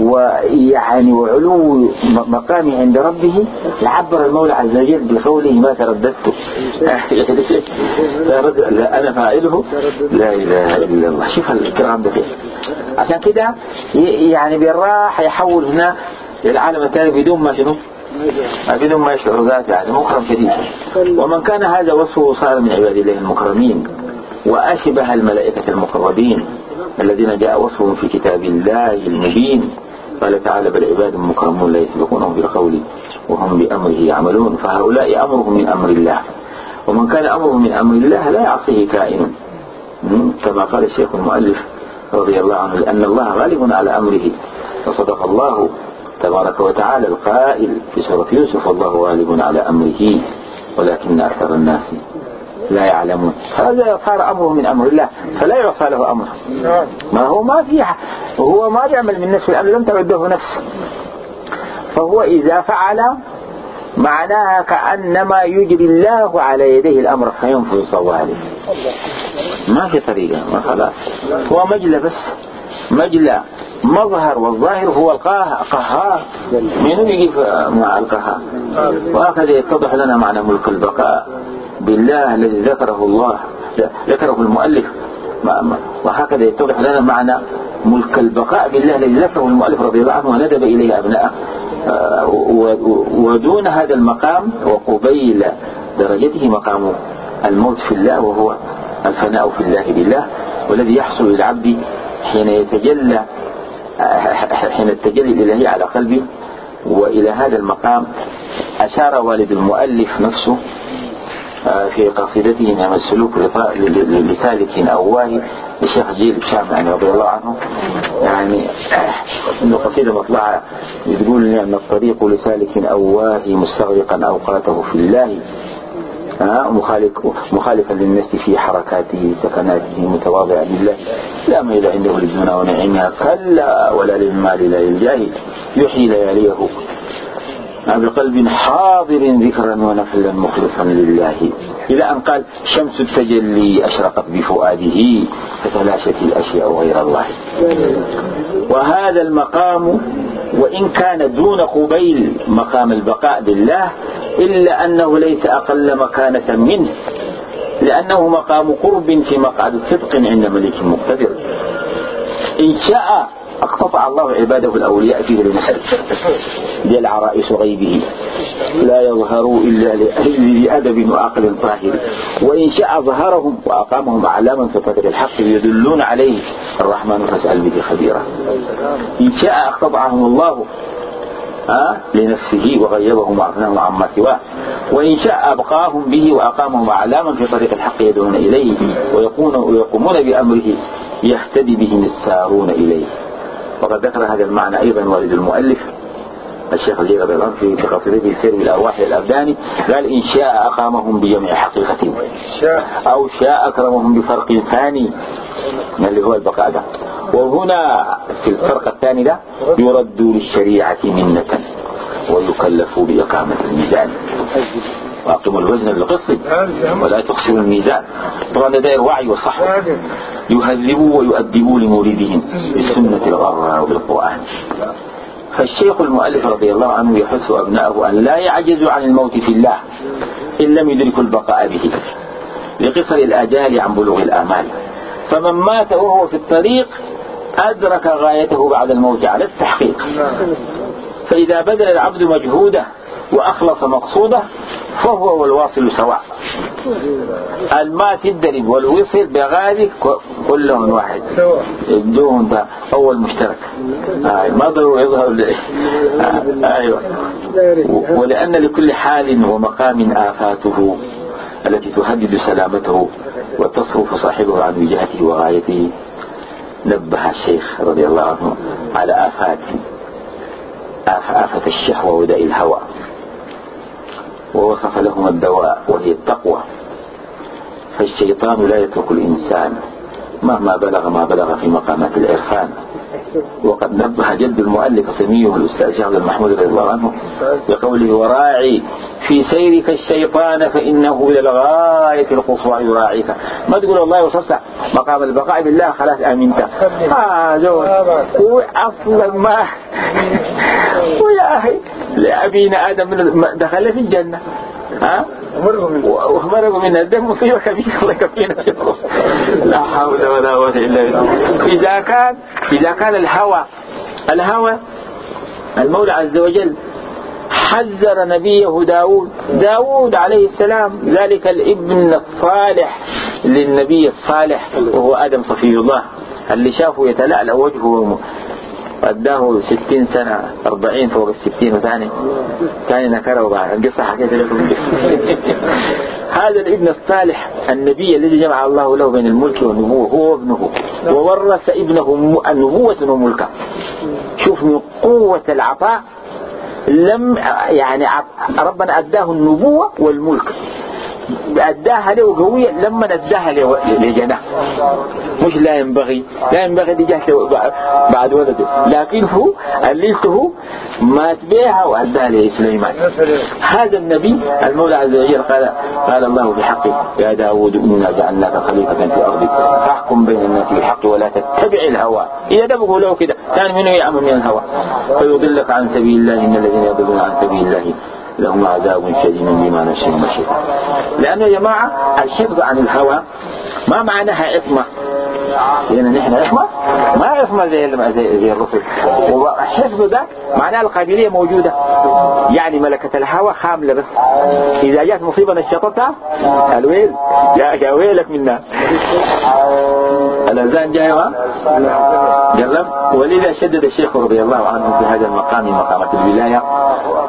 ويعني وعلو مقامه عند ربه لعبر المولى عز وجل بقوله ما ترددت. لا أنا فاعله لا إله إلا الله. شوف الكلام ده عشان كده يعني بالراحة يحول هنا للعالم الثاني بدون ما شنو؟ بدون ما يشعر ذاته يعني مكرم شديد. ومن كان هذا وصفه صار من عباد الله المكرمين وأشبه الملائكة المقربين الذين جاء وصفهم في كتاب الله المبين. قال تعالى بل عباد مكرمون لا يسبقونهم بالقول وهم بأمره يعملون فهؤلاء أمرهم من أمر الله ومن كان أمره من أمر الله لا يعصيه كائن كما قال الشيخ المؤلف رضي الله عنه لأن الله غالب على أمره وصدق الله تبارك وتعالى القائل في سورة يوسف والله غالب على أمره ولكن أكثر الناس لا يعلمون. هذا صار أمره من أمر الله فلا يعصى له أمره. ما هو ما في هو ما يعمل من نفسه لأنه لم تعده نفسه فهو إذا فعل معناها كأنما يجري الله على يديه الأمر فينفذ صواله ما في طريقة ما خلاص. هو مجلى بس. مجلى مظهر والظاهر هو القهار من يجي مع القهار؟ وهكذا يتضح لنا معنى ملك البقاء. بالله الذي ذكره الله ذكره المؤلف. وهكذا يتضح لنا معنى ملك البقاء بالله الذي ذكره المؤلف رضي الله عنه وندب إليه أبناءه. آه، ودون هذا المقام وقبيل درجته مقام الموت في الله وهو الفناء في الله بالله والذي يحصل للعبد حين يتجلى آه، حين التجلي الإلهي على قلبه. وإلى هذا المقام أشار والد المؤلف نفسه في قصيدته نعم السلوك لسالك أواه الشيخ جيل الشام يعني رضي الله عنه. يعني إنه قصيدة مطلعة بتقول نعم الطريق لسالك أواه مستغرقا أوقاته في الله. مخالفا للنفس في حركاته سكناته متواضعا لله. لا ميل عنده للدنيا ونعيمها. كلا ولا للمال لا للجاه. يحيي لياليه. بقلب حاضر ذكرا ونفلا مخلصا لله. إلى أن قال شمس التجلي أشرقت بفؤاده فتلاشت الأشياء غير الله. وهذا المقام وإن كان دون قبيل مقام البقاء بالله إلا أنه ليس أقل مكانة منه لأنه مقام قرب في مقعد صدق عند ملك مقتدر. إن شاء أقتطع الله عباده الأولياء فيه لنفسه ديال عرائس غيبه. لا يظهروا إلا لأدب وعقل طاهر. وإن شاء ظهرهم وأقامهم أعلاما في قدر الحق يدلون عليه. الرحمن فاسأل به خبيرا. إن شاء أقتطعهم الله أه؟ لنفسه وغيبهم وأغناهم عما سواه. وإن شاء أبقاهم به وأقامهم أعلاما في طريق الحق يدعون إليه. ويقومون بأمره. يهتدي بهم السارون إليه. وقد ذكر هذا المعنى أيضا والد المؤلف. الشيخ الجيد رضي الله في قصيدته سير الأرواح الأبدان قال إن شاء أقامهم بجمع حقيقة. أو شاء أكرمهم بفرق ثاني اللي هو البقاء ده. وهنا في الفرق الثاني ده يرد للشريعة منة ويكلفوا بإقامة الميزان. وأقيموا الوزن بالقسط. ولا تخسروا الميزان. طبعا ده داير وعي وصح يهذبوا ويؤدبوا لمولدهم بالسنة الغرة وبالقرآن. فالشيخ المؤلف رضي الله عنه يحث أبنائه أن لا يعجزوا عن الموت في الله إن لم يدركوا البقاء به لقصر الآجال عن بلوغ الآمال. فمن مات وهو في الطريق أدرك غايته بعد الموت على التحقيق. فإذا بذل العبد مجهوده وأخلص مقصوده فهو والواصل سواء. المات الدرب والوصل بغالك كلهم واحد. الدون ده أول مشترك. آه ما ضروا يظهر آه أيوة. ولأن لكل حال ومقام آفاته التي تهدد سلامته وتصرف صاحبه عن وجهته وغايته. نبه الشيخ رضي الله عنه على آفات آفة الشهوة وداء الهوى. ووصف لهم الدواء وهي التقوى. فالشيطان لا يترك الإنسان مهما بلغ ما بلغ في مقامات العرفان. وقد نبه جد المؤلف سميه الأستاذ شيخ المحمود رضي الله عنه بقوله وراعي في سيرك الشيطان فإنه للغاية القصوى يراعيك. ما تقول والله وصلت مقام البقاء بالله خلاص آمنت. هذا هو أصلا ما. ويا أخي لأبينا آدم دخل في الجنة. ها؟ ومرقوا منها ده مصيبة كبيرة الله يكفينا لا حول ولا قوة إلا بالله. إذا كان إذا كان الهوى الهوى المولى عز وجل حذر نبيه داود. داود عليه السلام ذلك الابن الصالح للنبي الصالح وهو آدم صفي الله اللي شافه يتلألأ وجهه أداه ستين سنة أربعين فوق الستين وثاني. كان نكره وبعد القصة حكيت لكم. هذا الابن الصالح النبي الذي جمع الله له بين الملك والنبوة هو ابنه وورث ابنه النبوة وملكا شوف من قوة العطاء لم يعني ربنا أداه النبوة والملك. أداها له قوية لما أداها لجناه مش لا ينبغي. لا ينبغي دي بعد ولده. لكن هو أليته مات بها وأداها لسليمان هذا النبي المولى عز وجل قال قال الله بحقه يا داود إنا جعلناك خليفة في أرضك. فاحكم بين الناس بالحق ولا تتبع الهوى. إذا دبقوا له كده كان منه يعمل من الهوى. فيضلك عن سبيل الله إن الذين يضلون عن سبيل الله. لهم عذاب شديد بما نسوا المشي لأنه يا جماعة الحفظ عن الهوى ما معناها عصمة لأن نحن عصمة ما عصمة زي زي, زي الرسل. والحفظ ده معناه القابلية موجودة. يعني ملكة الهوى خاملة بس. إذا جاءت مصيبة نشطتها الويل. يا ويلك منا. الأذان جاي ما جرب ولذا شدد الشيخ رضي الله عنه في هذا المقام مقامة الولاية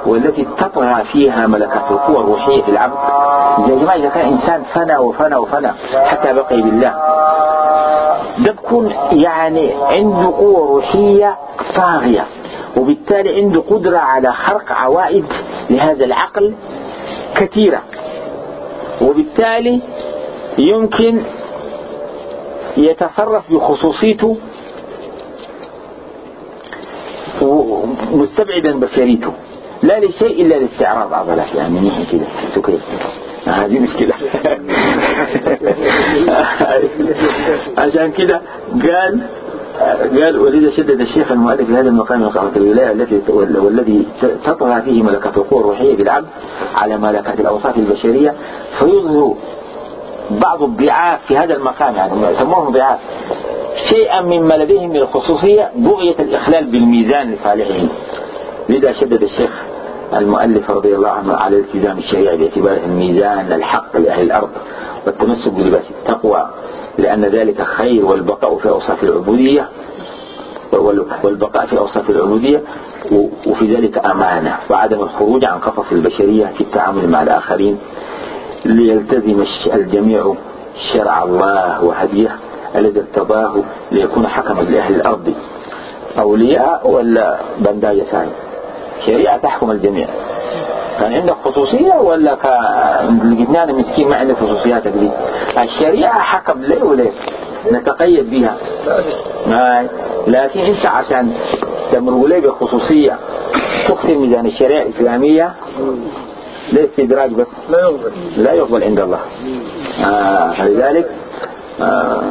والتي تطغى فيها ملكة القوى الروحية في العبد. يا جماعة إذا كان إنسان فنى وفنى وفنى حتى بقي بالله ده بكون يعني عنده قوة روحية طاغية وبالتالي عنده قدرة على خرق عوائد لهذا العقل كثيرة. وبالتالي يمكن يتصرف بخصوصيته مستبعدا بشريته. لا لشيء إلا لاستعراض عضلات يعني نحن كده كيف هذه مشكلة. عشان كده قال قال ولذا شدد الشيخ المؤلف لهذا المقام من الولاية التي والذي تطغى فيه ملكات القوى الروحية بالعبد على ملكات الأوصاف البشرية. فيظهر بعض الضعاف في هذا المقام يعني يسموهم ضعاف. شيئا مما لديهم من الخصوصية بغية الإخلال بالميزان لصالحهم. لذا شدد الشيخ المؤلف رضي الله عنه على التزام الشريعة باعتباره الميزان الحق لأهل الأرض والتمسك بلباس التقوى لأن ذلك خير والبقاء في أوصاف العبودية والبقاء في أوصاف العبودية وفي ذلك أمانة وعدم الخروج عن قفص البشرية في التعامل مع الآخرين ليلتزم الجميع شرع الله وهديه الذي ارتضاه ليكون حكما لأهل الأرض. أولياء ولا بنداية ساي شريعة تحكم الجميع. كان عندك خصوصية ولا كان مسكين ما عنده خصوصياتك دي الشريعة حكم لي وليه؟ نتقيد بها. لكن إنت عشان تمر لي بخصوصية تخفي ميزان الشريعة الإسلامية ليه استدراج بس؟ لا يقبل. لا يقبل عند الله. آه فلذلك آه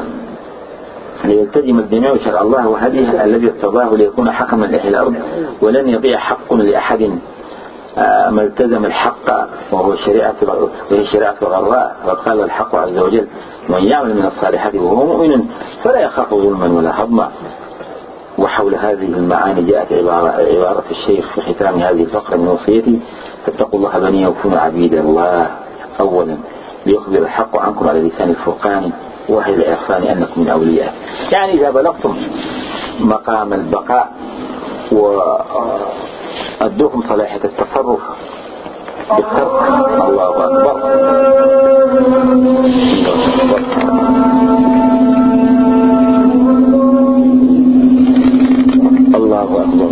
ليلتزم الجميع شرع الله وهديه الذي ارتضاه ليكون حكما لأهل الأرض ولن يضيع حق لأحد. آه، ما التزم الحق وهو الشريعة وهي الشريعة الغراء وقال الحق عز وجل من يعمل من الصالحات وهو مؤمن فلا يخاف ظلما ولا هضما. وحول هذه المعاني جاءت عبارة, عبارة الشيخ في ختام هذه الفقرة من وصيتي فاتقوا الله بني وكونوا عبيد الله. أولا ليخبر الحق عنكم على لسان الفرقان. وهي العرفان أنكم من أولياء. يعني إذا بلغتم مقام البقاء وأدوكم صلاحية التصرف بالترك الله أكبر. الله أكبر.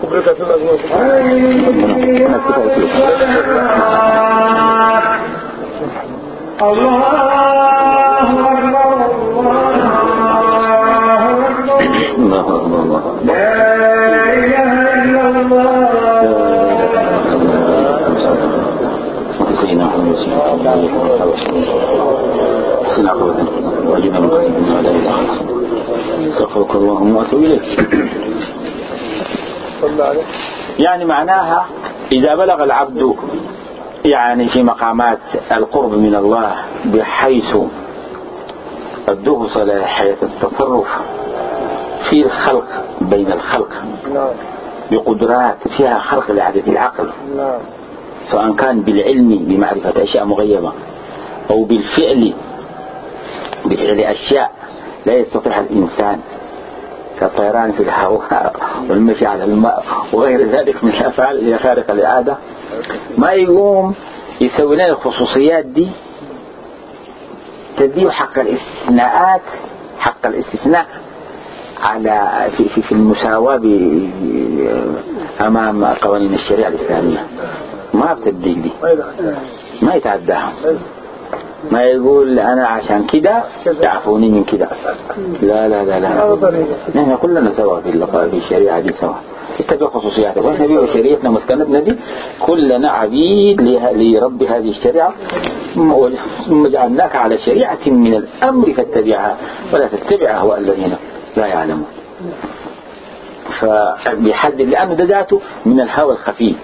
کبر کا سلا سنا ہو سنا ہو سفر کروا ہوں سویرے يعني معناها إذا بلغ العبد يعني في مقامات القرب من الله بحيث أدوه صلاحية التصرف في الخلق بين الخلق. بقدرات فيها خلق لعادة العقل. سواء كان بالعلم بمعرفة أشياء مغيبة أو بالفعل بفعل أشياء لا يستطيع الإنسان كالطيران في الهواء والمشي على الماء وغير ذلك من الأفعال اللي خارقة للعادة ما يقوم يسوي لنا الخصوصيات دي؟ تديه حق الاستثناءات حق الاستثناء على في في, في المساواة أمام قوانين الشريعة الإسلامية. ما بتديك دي. ما يتعداها. ما يقول أنا عشان كده تعفوني من كده. لا لا لا لا. نحن كلنا سوا في في الشريعة دي سوا. اتبع خصوصياتك؟ وإحنا بشريعتنا مسكنتنا دي كلنا عبيد لرب هذه الشريعة. ثم جعلناك على شريعة من الأمر فاتبعها ولا تتبع أهواء الذين لا يعلمون. فبيحدد لأنه ذاته من الهوى الخفي.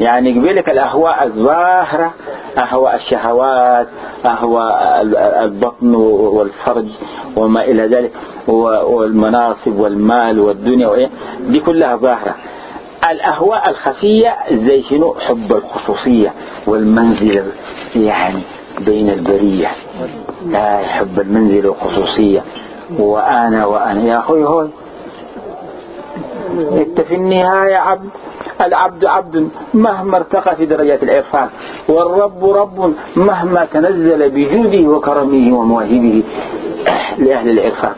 يعني قبلك الأهواء الظاهرة أهواء الشهوات أهواء البطن والفرج وما إلى ذلك والمناصب والمال والدنيا وإيه. دي كلها ظاهرة. الأهواء الخفية زي شنو؟ حب الخصوصية والمنزل يعني بين البرية. لا يحب المنزل والخصوصية. وأنا وأنا. يا أخوي هوي انت في النهاية عبد. العبد عبد مهما ارتقى في درجات العرفان. والرب رب مهما تنزل بجوده وكرمه ومواهبه لأهل العرفان.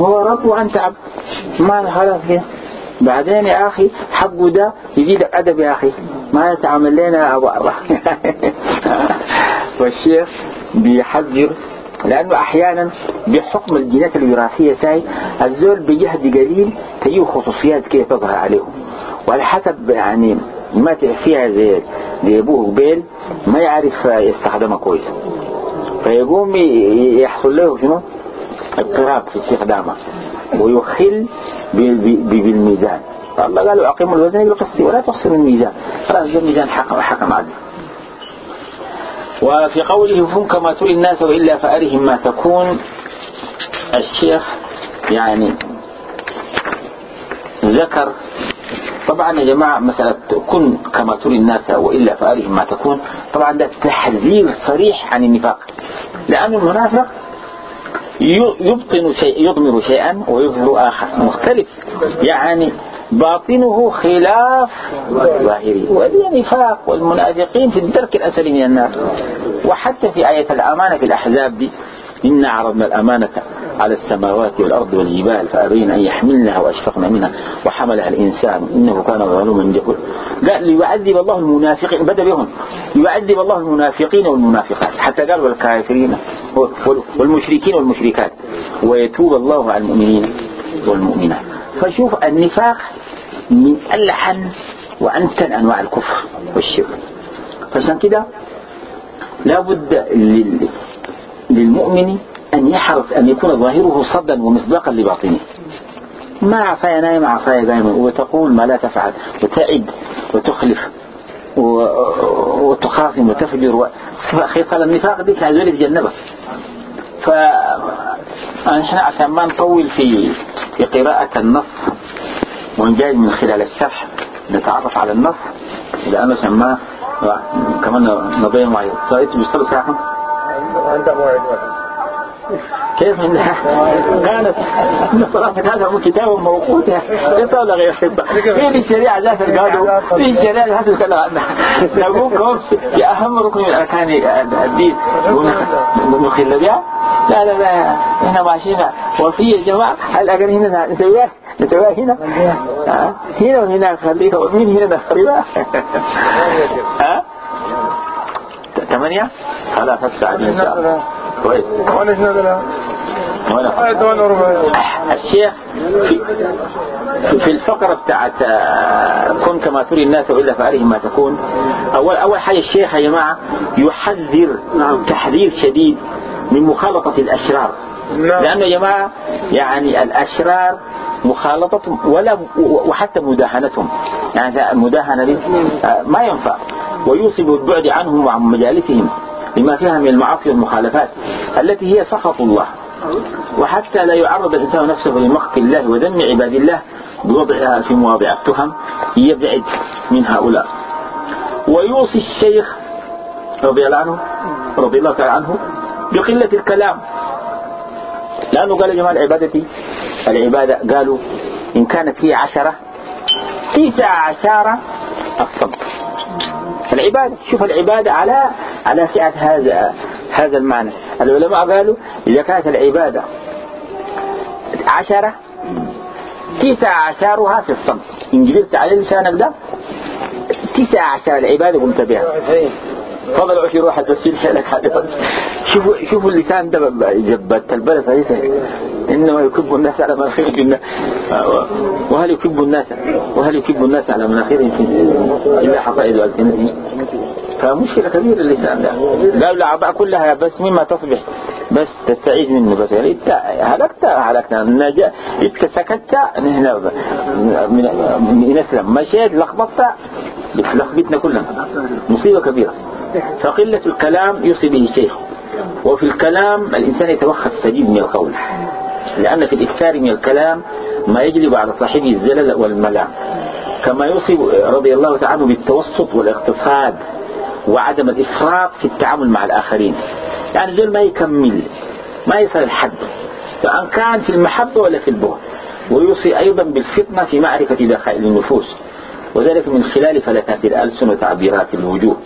هو رب وأنت عبد. ما خلاص كده بعدين يا أخي حقه ده يزيدك أدب يا أخي. ما يتعامل لنا أبو الله والشيخ بيحذر لأنه أحيانا بحكم الجينات الوراثية ساي الزول بجهد قليل تجيه خصوصيات كيف تظهر عليهم. وعلى حسب يعني ما فيها زي, زي أبوه قبيل ما يعرف يستخدمها كويس. فيقوم يحصل له شنو؟ اضطراب في استخدامها. ويخل بالميزان. فالله قالوا أقيموا الوزن بالقسط ولا تخسروا الميزان. خلاص الميزان حكم حكم عدل وفي قوله هم كما تري الناس وإلا فأرهم ما تكون. الشيخ يعني ذكر. طبعا يا جماعة مسألة كن كما تري الناس وإلا فأرهم ما تكون. طبعا ده تحذير صريح عن النفاق. لأن المنافق يبطن شيء يضمر شيئا ويظهر آخر. مختلف. يعني باطنه خلاف ظاهره وهذه نفاق والمنافقين في الدرك الأسفل من النار. وحتى في آية الأمانة في الأحزاب دي إنا عرضنا الأمانة على السماوات والأرض والجبال فأبين أن يحملنها وأشفقن منها. وحملها الإنسان. إنه كان ظلوما جهولا. قال ليعذب الله المنافقين. بدأ بهم. يعذب الله المنافقين والمنافقات. حتى قال والكافرين والمشركين والمشركات. ويتوب الله على المؤمنين والمؤمنات. فشوف النفاق من ألحن وأنتن أنواع الكفر والشرك. فعشان كده لابد للمؤمن أن يحرص أن يكون ظاهره صدا ومصداقا لباطنه. ما عصايا نايم عصايا دائما وتقول ما لا تفعل وتعد وتخلف وتخاصم وتفجر خصال النفاق دي كان ذلك جنبك ف إحنا عشان ما نطول في في قراءة النص؟ ونجاي من خلال الشرح نتعرف على النص. لأنه عشان ما كمان نضيع معي. صارت بيصلوا ساعة؟ عندك موعد واحد. كيف انها كانت صراحة هذا هو كتاب موقوتة ليس ولا غير حبة في الشريعة ذات قالوا في الشريعة ذات عنها نقول كوم يا أهم ركن من أركان الدين. نخل بها لا لا لا. إحنا ماشيين. وفي يا جماعة الأقل هنا؟ نسويها؟ نسويها هنا؟ هنا وهنا نخليها ومين هنا نخربها ها ثمانية؟ خلاص هسه كويس. وأنا شنو هذا؟ الشيخ في, في الفقرة بتاعت كن كما تري الناس وإلا فعليهم ما تكون. أول أول حاجة الشيخ يا جماعة يحذر تحذير شديد من مخالطة الأشرار. نعم. لأنه يا جماعة يعني الأشرار مخالطتهم ولا وحتى مداهنتهم. يعني المداهنة دي ما ينفع. ويوصي بالبعد عنهم وعن مجالسهم. لما فيها من المعاصي والمخالفات التي هي سخط الله. وحتى لا يعرض الإنسان نفسه لمقت الله وذم عباد الله بوضعها في مواضع التهم يبعد من هؤلاء. ويوصي الشيخ رضي الله عنه رضي الله تعالى عنه بقلة الكلام. لأنه قال يا جماعة العبادة العبادة قالوا إن كانت هي عشرة تسع عشرة الصبر العبادة شوف العبادة على على سعة هذا هذا المعنى. العلماء قالوا إذا كانت العبادة عشرة تسع عشرها في الصمت. إن جبرت على لسانك ده تسع عشر العبادة قمت بها. فضل عشر واحد بس حيلك حاجة. شوفوا شوفوا اللسان ده جبت البلد هذه إنما يكب الناس على مناخرهم وهل يكب الناس وهل يكب الناس على مناخرهم إلا حصائد ألسنتهم فمشكلة كبيرة اللسان ده. لا الأعضاء كلها بس مما تصبح. بس تستعيد منه بس. يعني انت هلكت هلكنا. انت سكت نحن نسلم مشيت لخبطت لخبطنا كلنا. مصيبة كبيرة. فقلة الكلام يوصي به الشيخ وفي الكلام الإنسان يتوخى السديد من القول. لأن في الإكثار من الكلام ما يجلب على صاحبه الزلل والملام كما يوصي رضي الله تعالى بالتوسط والاقتصاد وعدم الإفراط في التعامل مع الآخرين. يعني زول ما يكمل ما يصل الحد. سواء كان في المحبة ولا في البغض. ويوصي أيضا بالفطنة في معرفة دخائل النفوس. وذلك من خلال فلتات الألسن وتعبيرات الوجوه.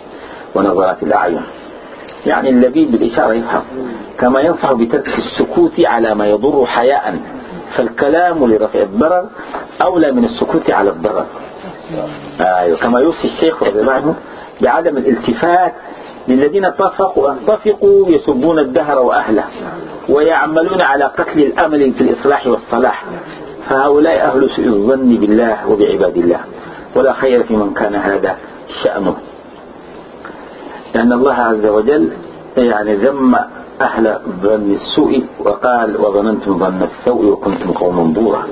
ونظرات الأعين. يعني اللبيب بالإشارة يفهم. كما ينصح بترك السكوت على ما يضر حياء. فالكلام لرفع الضرر أولى من السكوت على الضرر. آه كما يوصي الشيخ رضي الله عنه بعدم الالتفات للذين اتفقوا اتفقوا يسبون الدهر وأهله ويعملون على قتل الأمل في الإصلاح والصلاح. فهؤلاء أهل سوء الظن بالله وبعباد الله. ولا خير في من كان هذا شأنه. لأن الله عز وجل يعني ذم أهل ظن السوء وقال وظننتم ظن السوء وكنتم قوما بورا.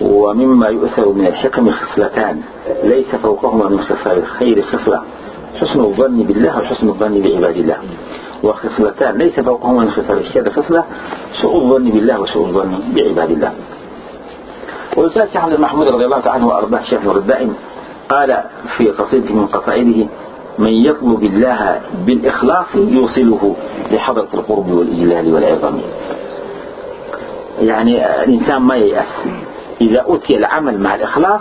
ومما يؤثر من الحكم خصلتان ليس فوقهما من خصال الخير خصلة. حسن الظن بالله وحسن الظن بعباد الله. وخصلتان ليس فوقهما من خصال الشر خصلة سوء الظن بالله وسوء الظن بعباد الله. والأستاذ شيخ محمود رضي الله تعالى وأرضاه شيخ الدائم قال في قصيدة من قصائده من يطلب الله بالإخلاص يوصله لحضرة القرب والإجلال والعظم. يعني الإنسان ما ييأس. إذا أتي العمل مع الإخلاص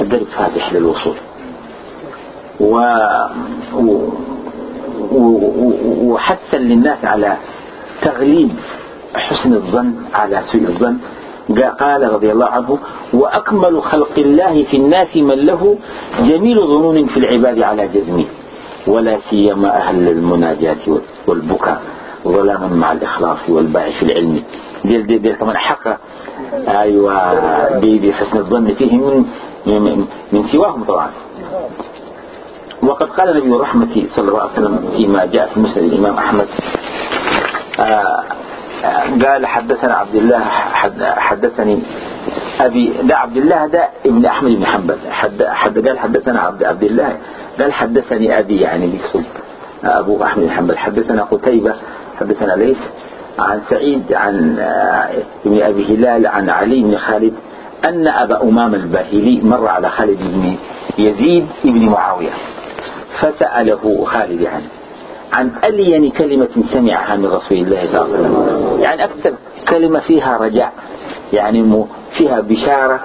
الدرب فاتح للوصول. و... و... وحثا للناس على تغليب حسن الظن على سوء الظن. قال رضي الله عنه وأكمل خلق الله في الناس من له جميل ظنون في العباد على جزمه ولا سيما أهل المناجاة والبكاء ظلاما مع الإخلاص والباعث العلمي ديل ديل, ديل كمان حق. أيوة بحسن الظن فيهم من, من, من سواهم طبعا. وقد قال نبي الرحمة صلى الله عليه وسلم فيما جاء في مسند الإمام أحمد آه قال حدثنا عبد الله حدثني أبي ده عبد الله ده ابن أحمد بن حنبل. حد حد قال حدثنا عبد عبد الله. قال حدثني أبي يعني بيكسب أبو أحمد بن حنبل. حدثنا قتيبة حدثنا ليس عن سعيد عن ابن أبي هلال عن علي بن خالد أن أبا أمام الباهلي مر على خالد بن يزيد بن معاوية فسأله خالد يعني. عن ألين كلمة سمعها من رسول الله صلى الله عليه وسلم. يعني أكثر كلمة فيها رجاء يعني فيها بشارة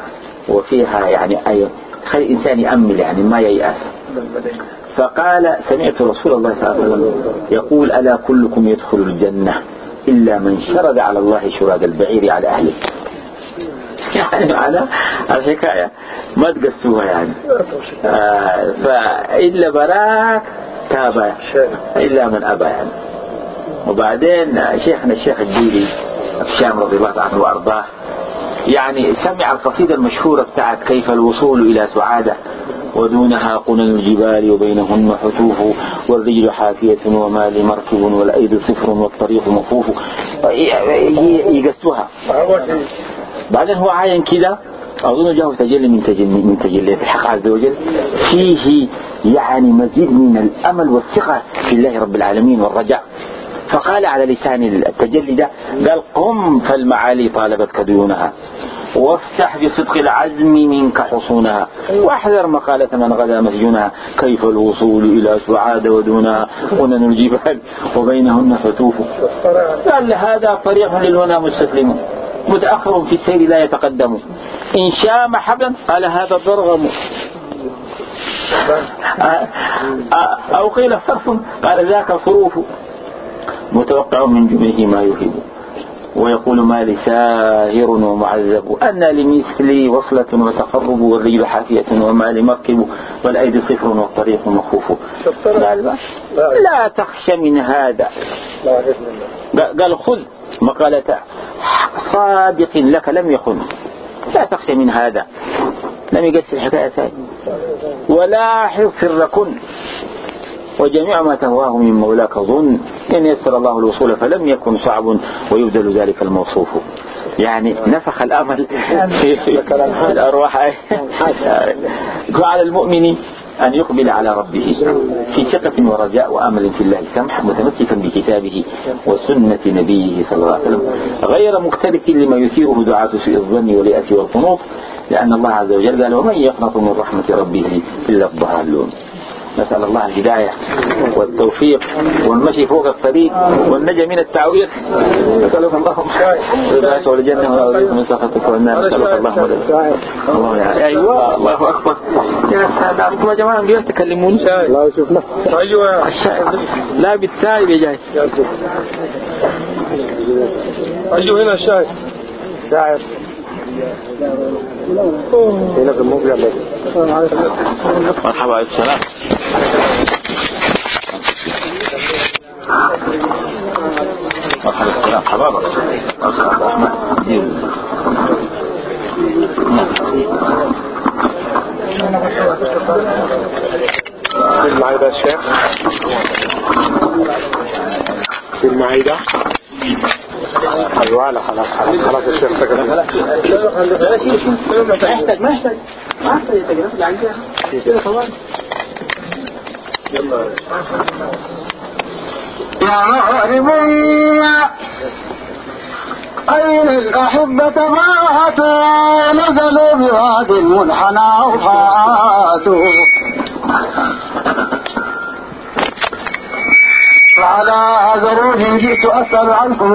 وفيها يعني أي خلي الإنسان يأمل يعني ما ييأس. فقال سمعت رسول الله صلى الله عليه وسلم يقول ألا كلكم يدخل الجنة إلا من شرد على الله شراد البعير على أهله. يعني على الحكاية ما تقسوها يعني. آه فإلا براك تاب إلا من أبى يعني وبعدين شيخنا الشيخ الجيلي الشام رضي الله عنه وأرضاه يعني سمع القصيدة المشهورة بتاعت كيف الوصول إلى سعادة ودونها قنن الجبال وبينهن حتوف والرجل حافية وما لمركب والأيد صفر والطريق مفوف يقسوها بعدين هو عاين كده أظن جاءه تجلي من تجلي من تجليات الحق عز وجل. فيه يعني مزيد من الأمل والثقة في الله رب العالمين والرجاء. فقال على لسان التجلي ده قال قم فالمعالي طالبتك ديونها. وافتح بصدق العزم منك حصونها. واحذر مقالة من غدا مسجونها. كيف الوصول إلى سعادة ودونها قنن الجبال وبينهن فتوف. قال هذا طريق للونا مستسلم. متأخر في السير لا يتقدم. إن شام حبلا قال هذا الضرغم أو قيل صرف قال ذاك صروف. متوقع من جمله ما يهب ويقول ما لي ساهر ومعذب. أن لمثلي وصلة وتقرب والرجل حافية وما لي مركب والأيدي صفر والطريق مخوف. لا تخش من هذا. قال خذ مقالة. صادق لك لم يخن. لا تخش من هذا. لم يقس الحكاية سائل. ولاحظ سركن. وجميع ما تهواه من مولاك ظن. إن يسر الله الوصول فلم يكن صعب ويبدل ذلك الموصوف. يعني نفخ الأمل في الأرواح. وعلى المؤمن أن يقبل على ربه في ثقة ورجاء وأمل في الله. سمح متمسكا بكتابه وسنة نبيه صلى الله عليه وسلم. غير مختلف لما يثيره دعاة سوء الظن واليأس والقنوط لأن الله عز وجل قال ومن يقنط من رحمة ربه إلا الضالون. نسأل الله الهداية والتوفيق والمشي فوق الطريق والنجا من التعويق نسألك اللهم رضاك والجنة ونعوذ من سخطك والنار نسألك اللهم الله يعني أيوة. الله أكبر. يا سلام أنتم يا جماعة اليوم تكلمون لا شفنا. أيوة. لا بالتالي بجاي أيوة هنا الشاعر شاعر مرحبا السلام مرحبا السلام حبابك في المعايدة الشيخ في المعايدة أيوه لا خلاص خلاص الشيخ سكت. ما ما ما يا مغرب أين الأحبة؟ باتوا نزلوا بوادي المنحنى وفاتوا. وعلى ضرور جئت أسأل عنكم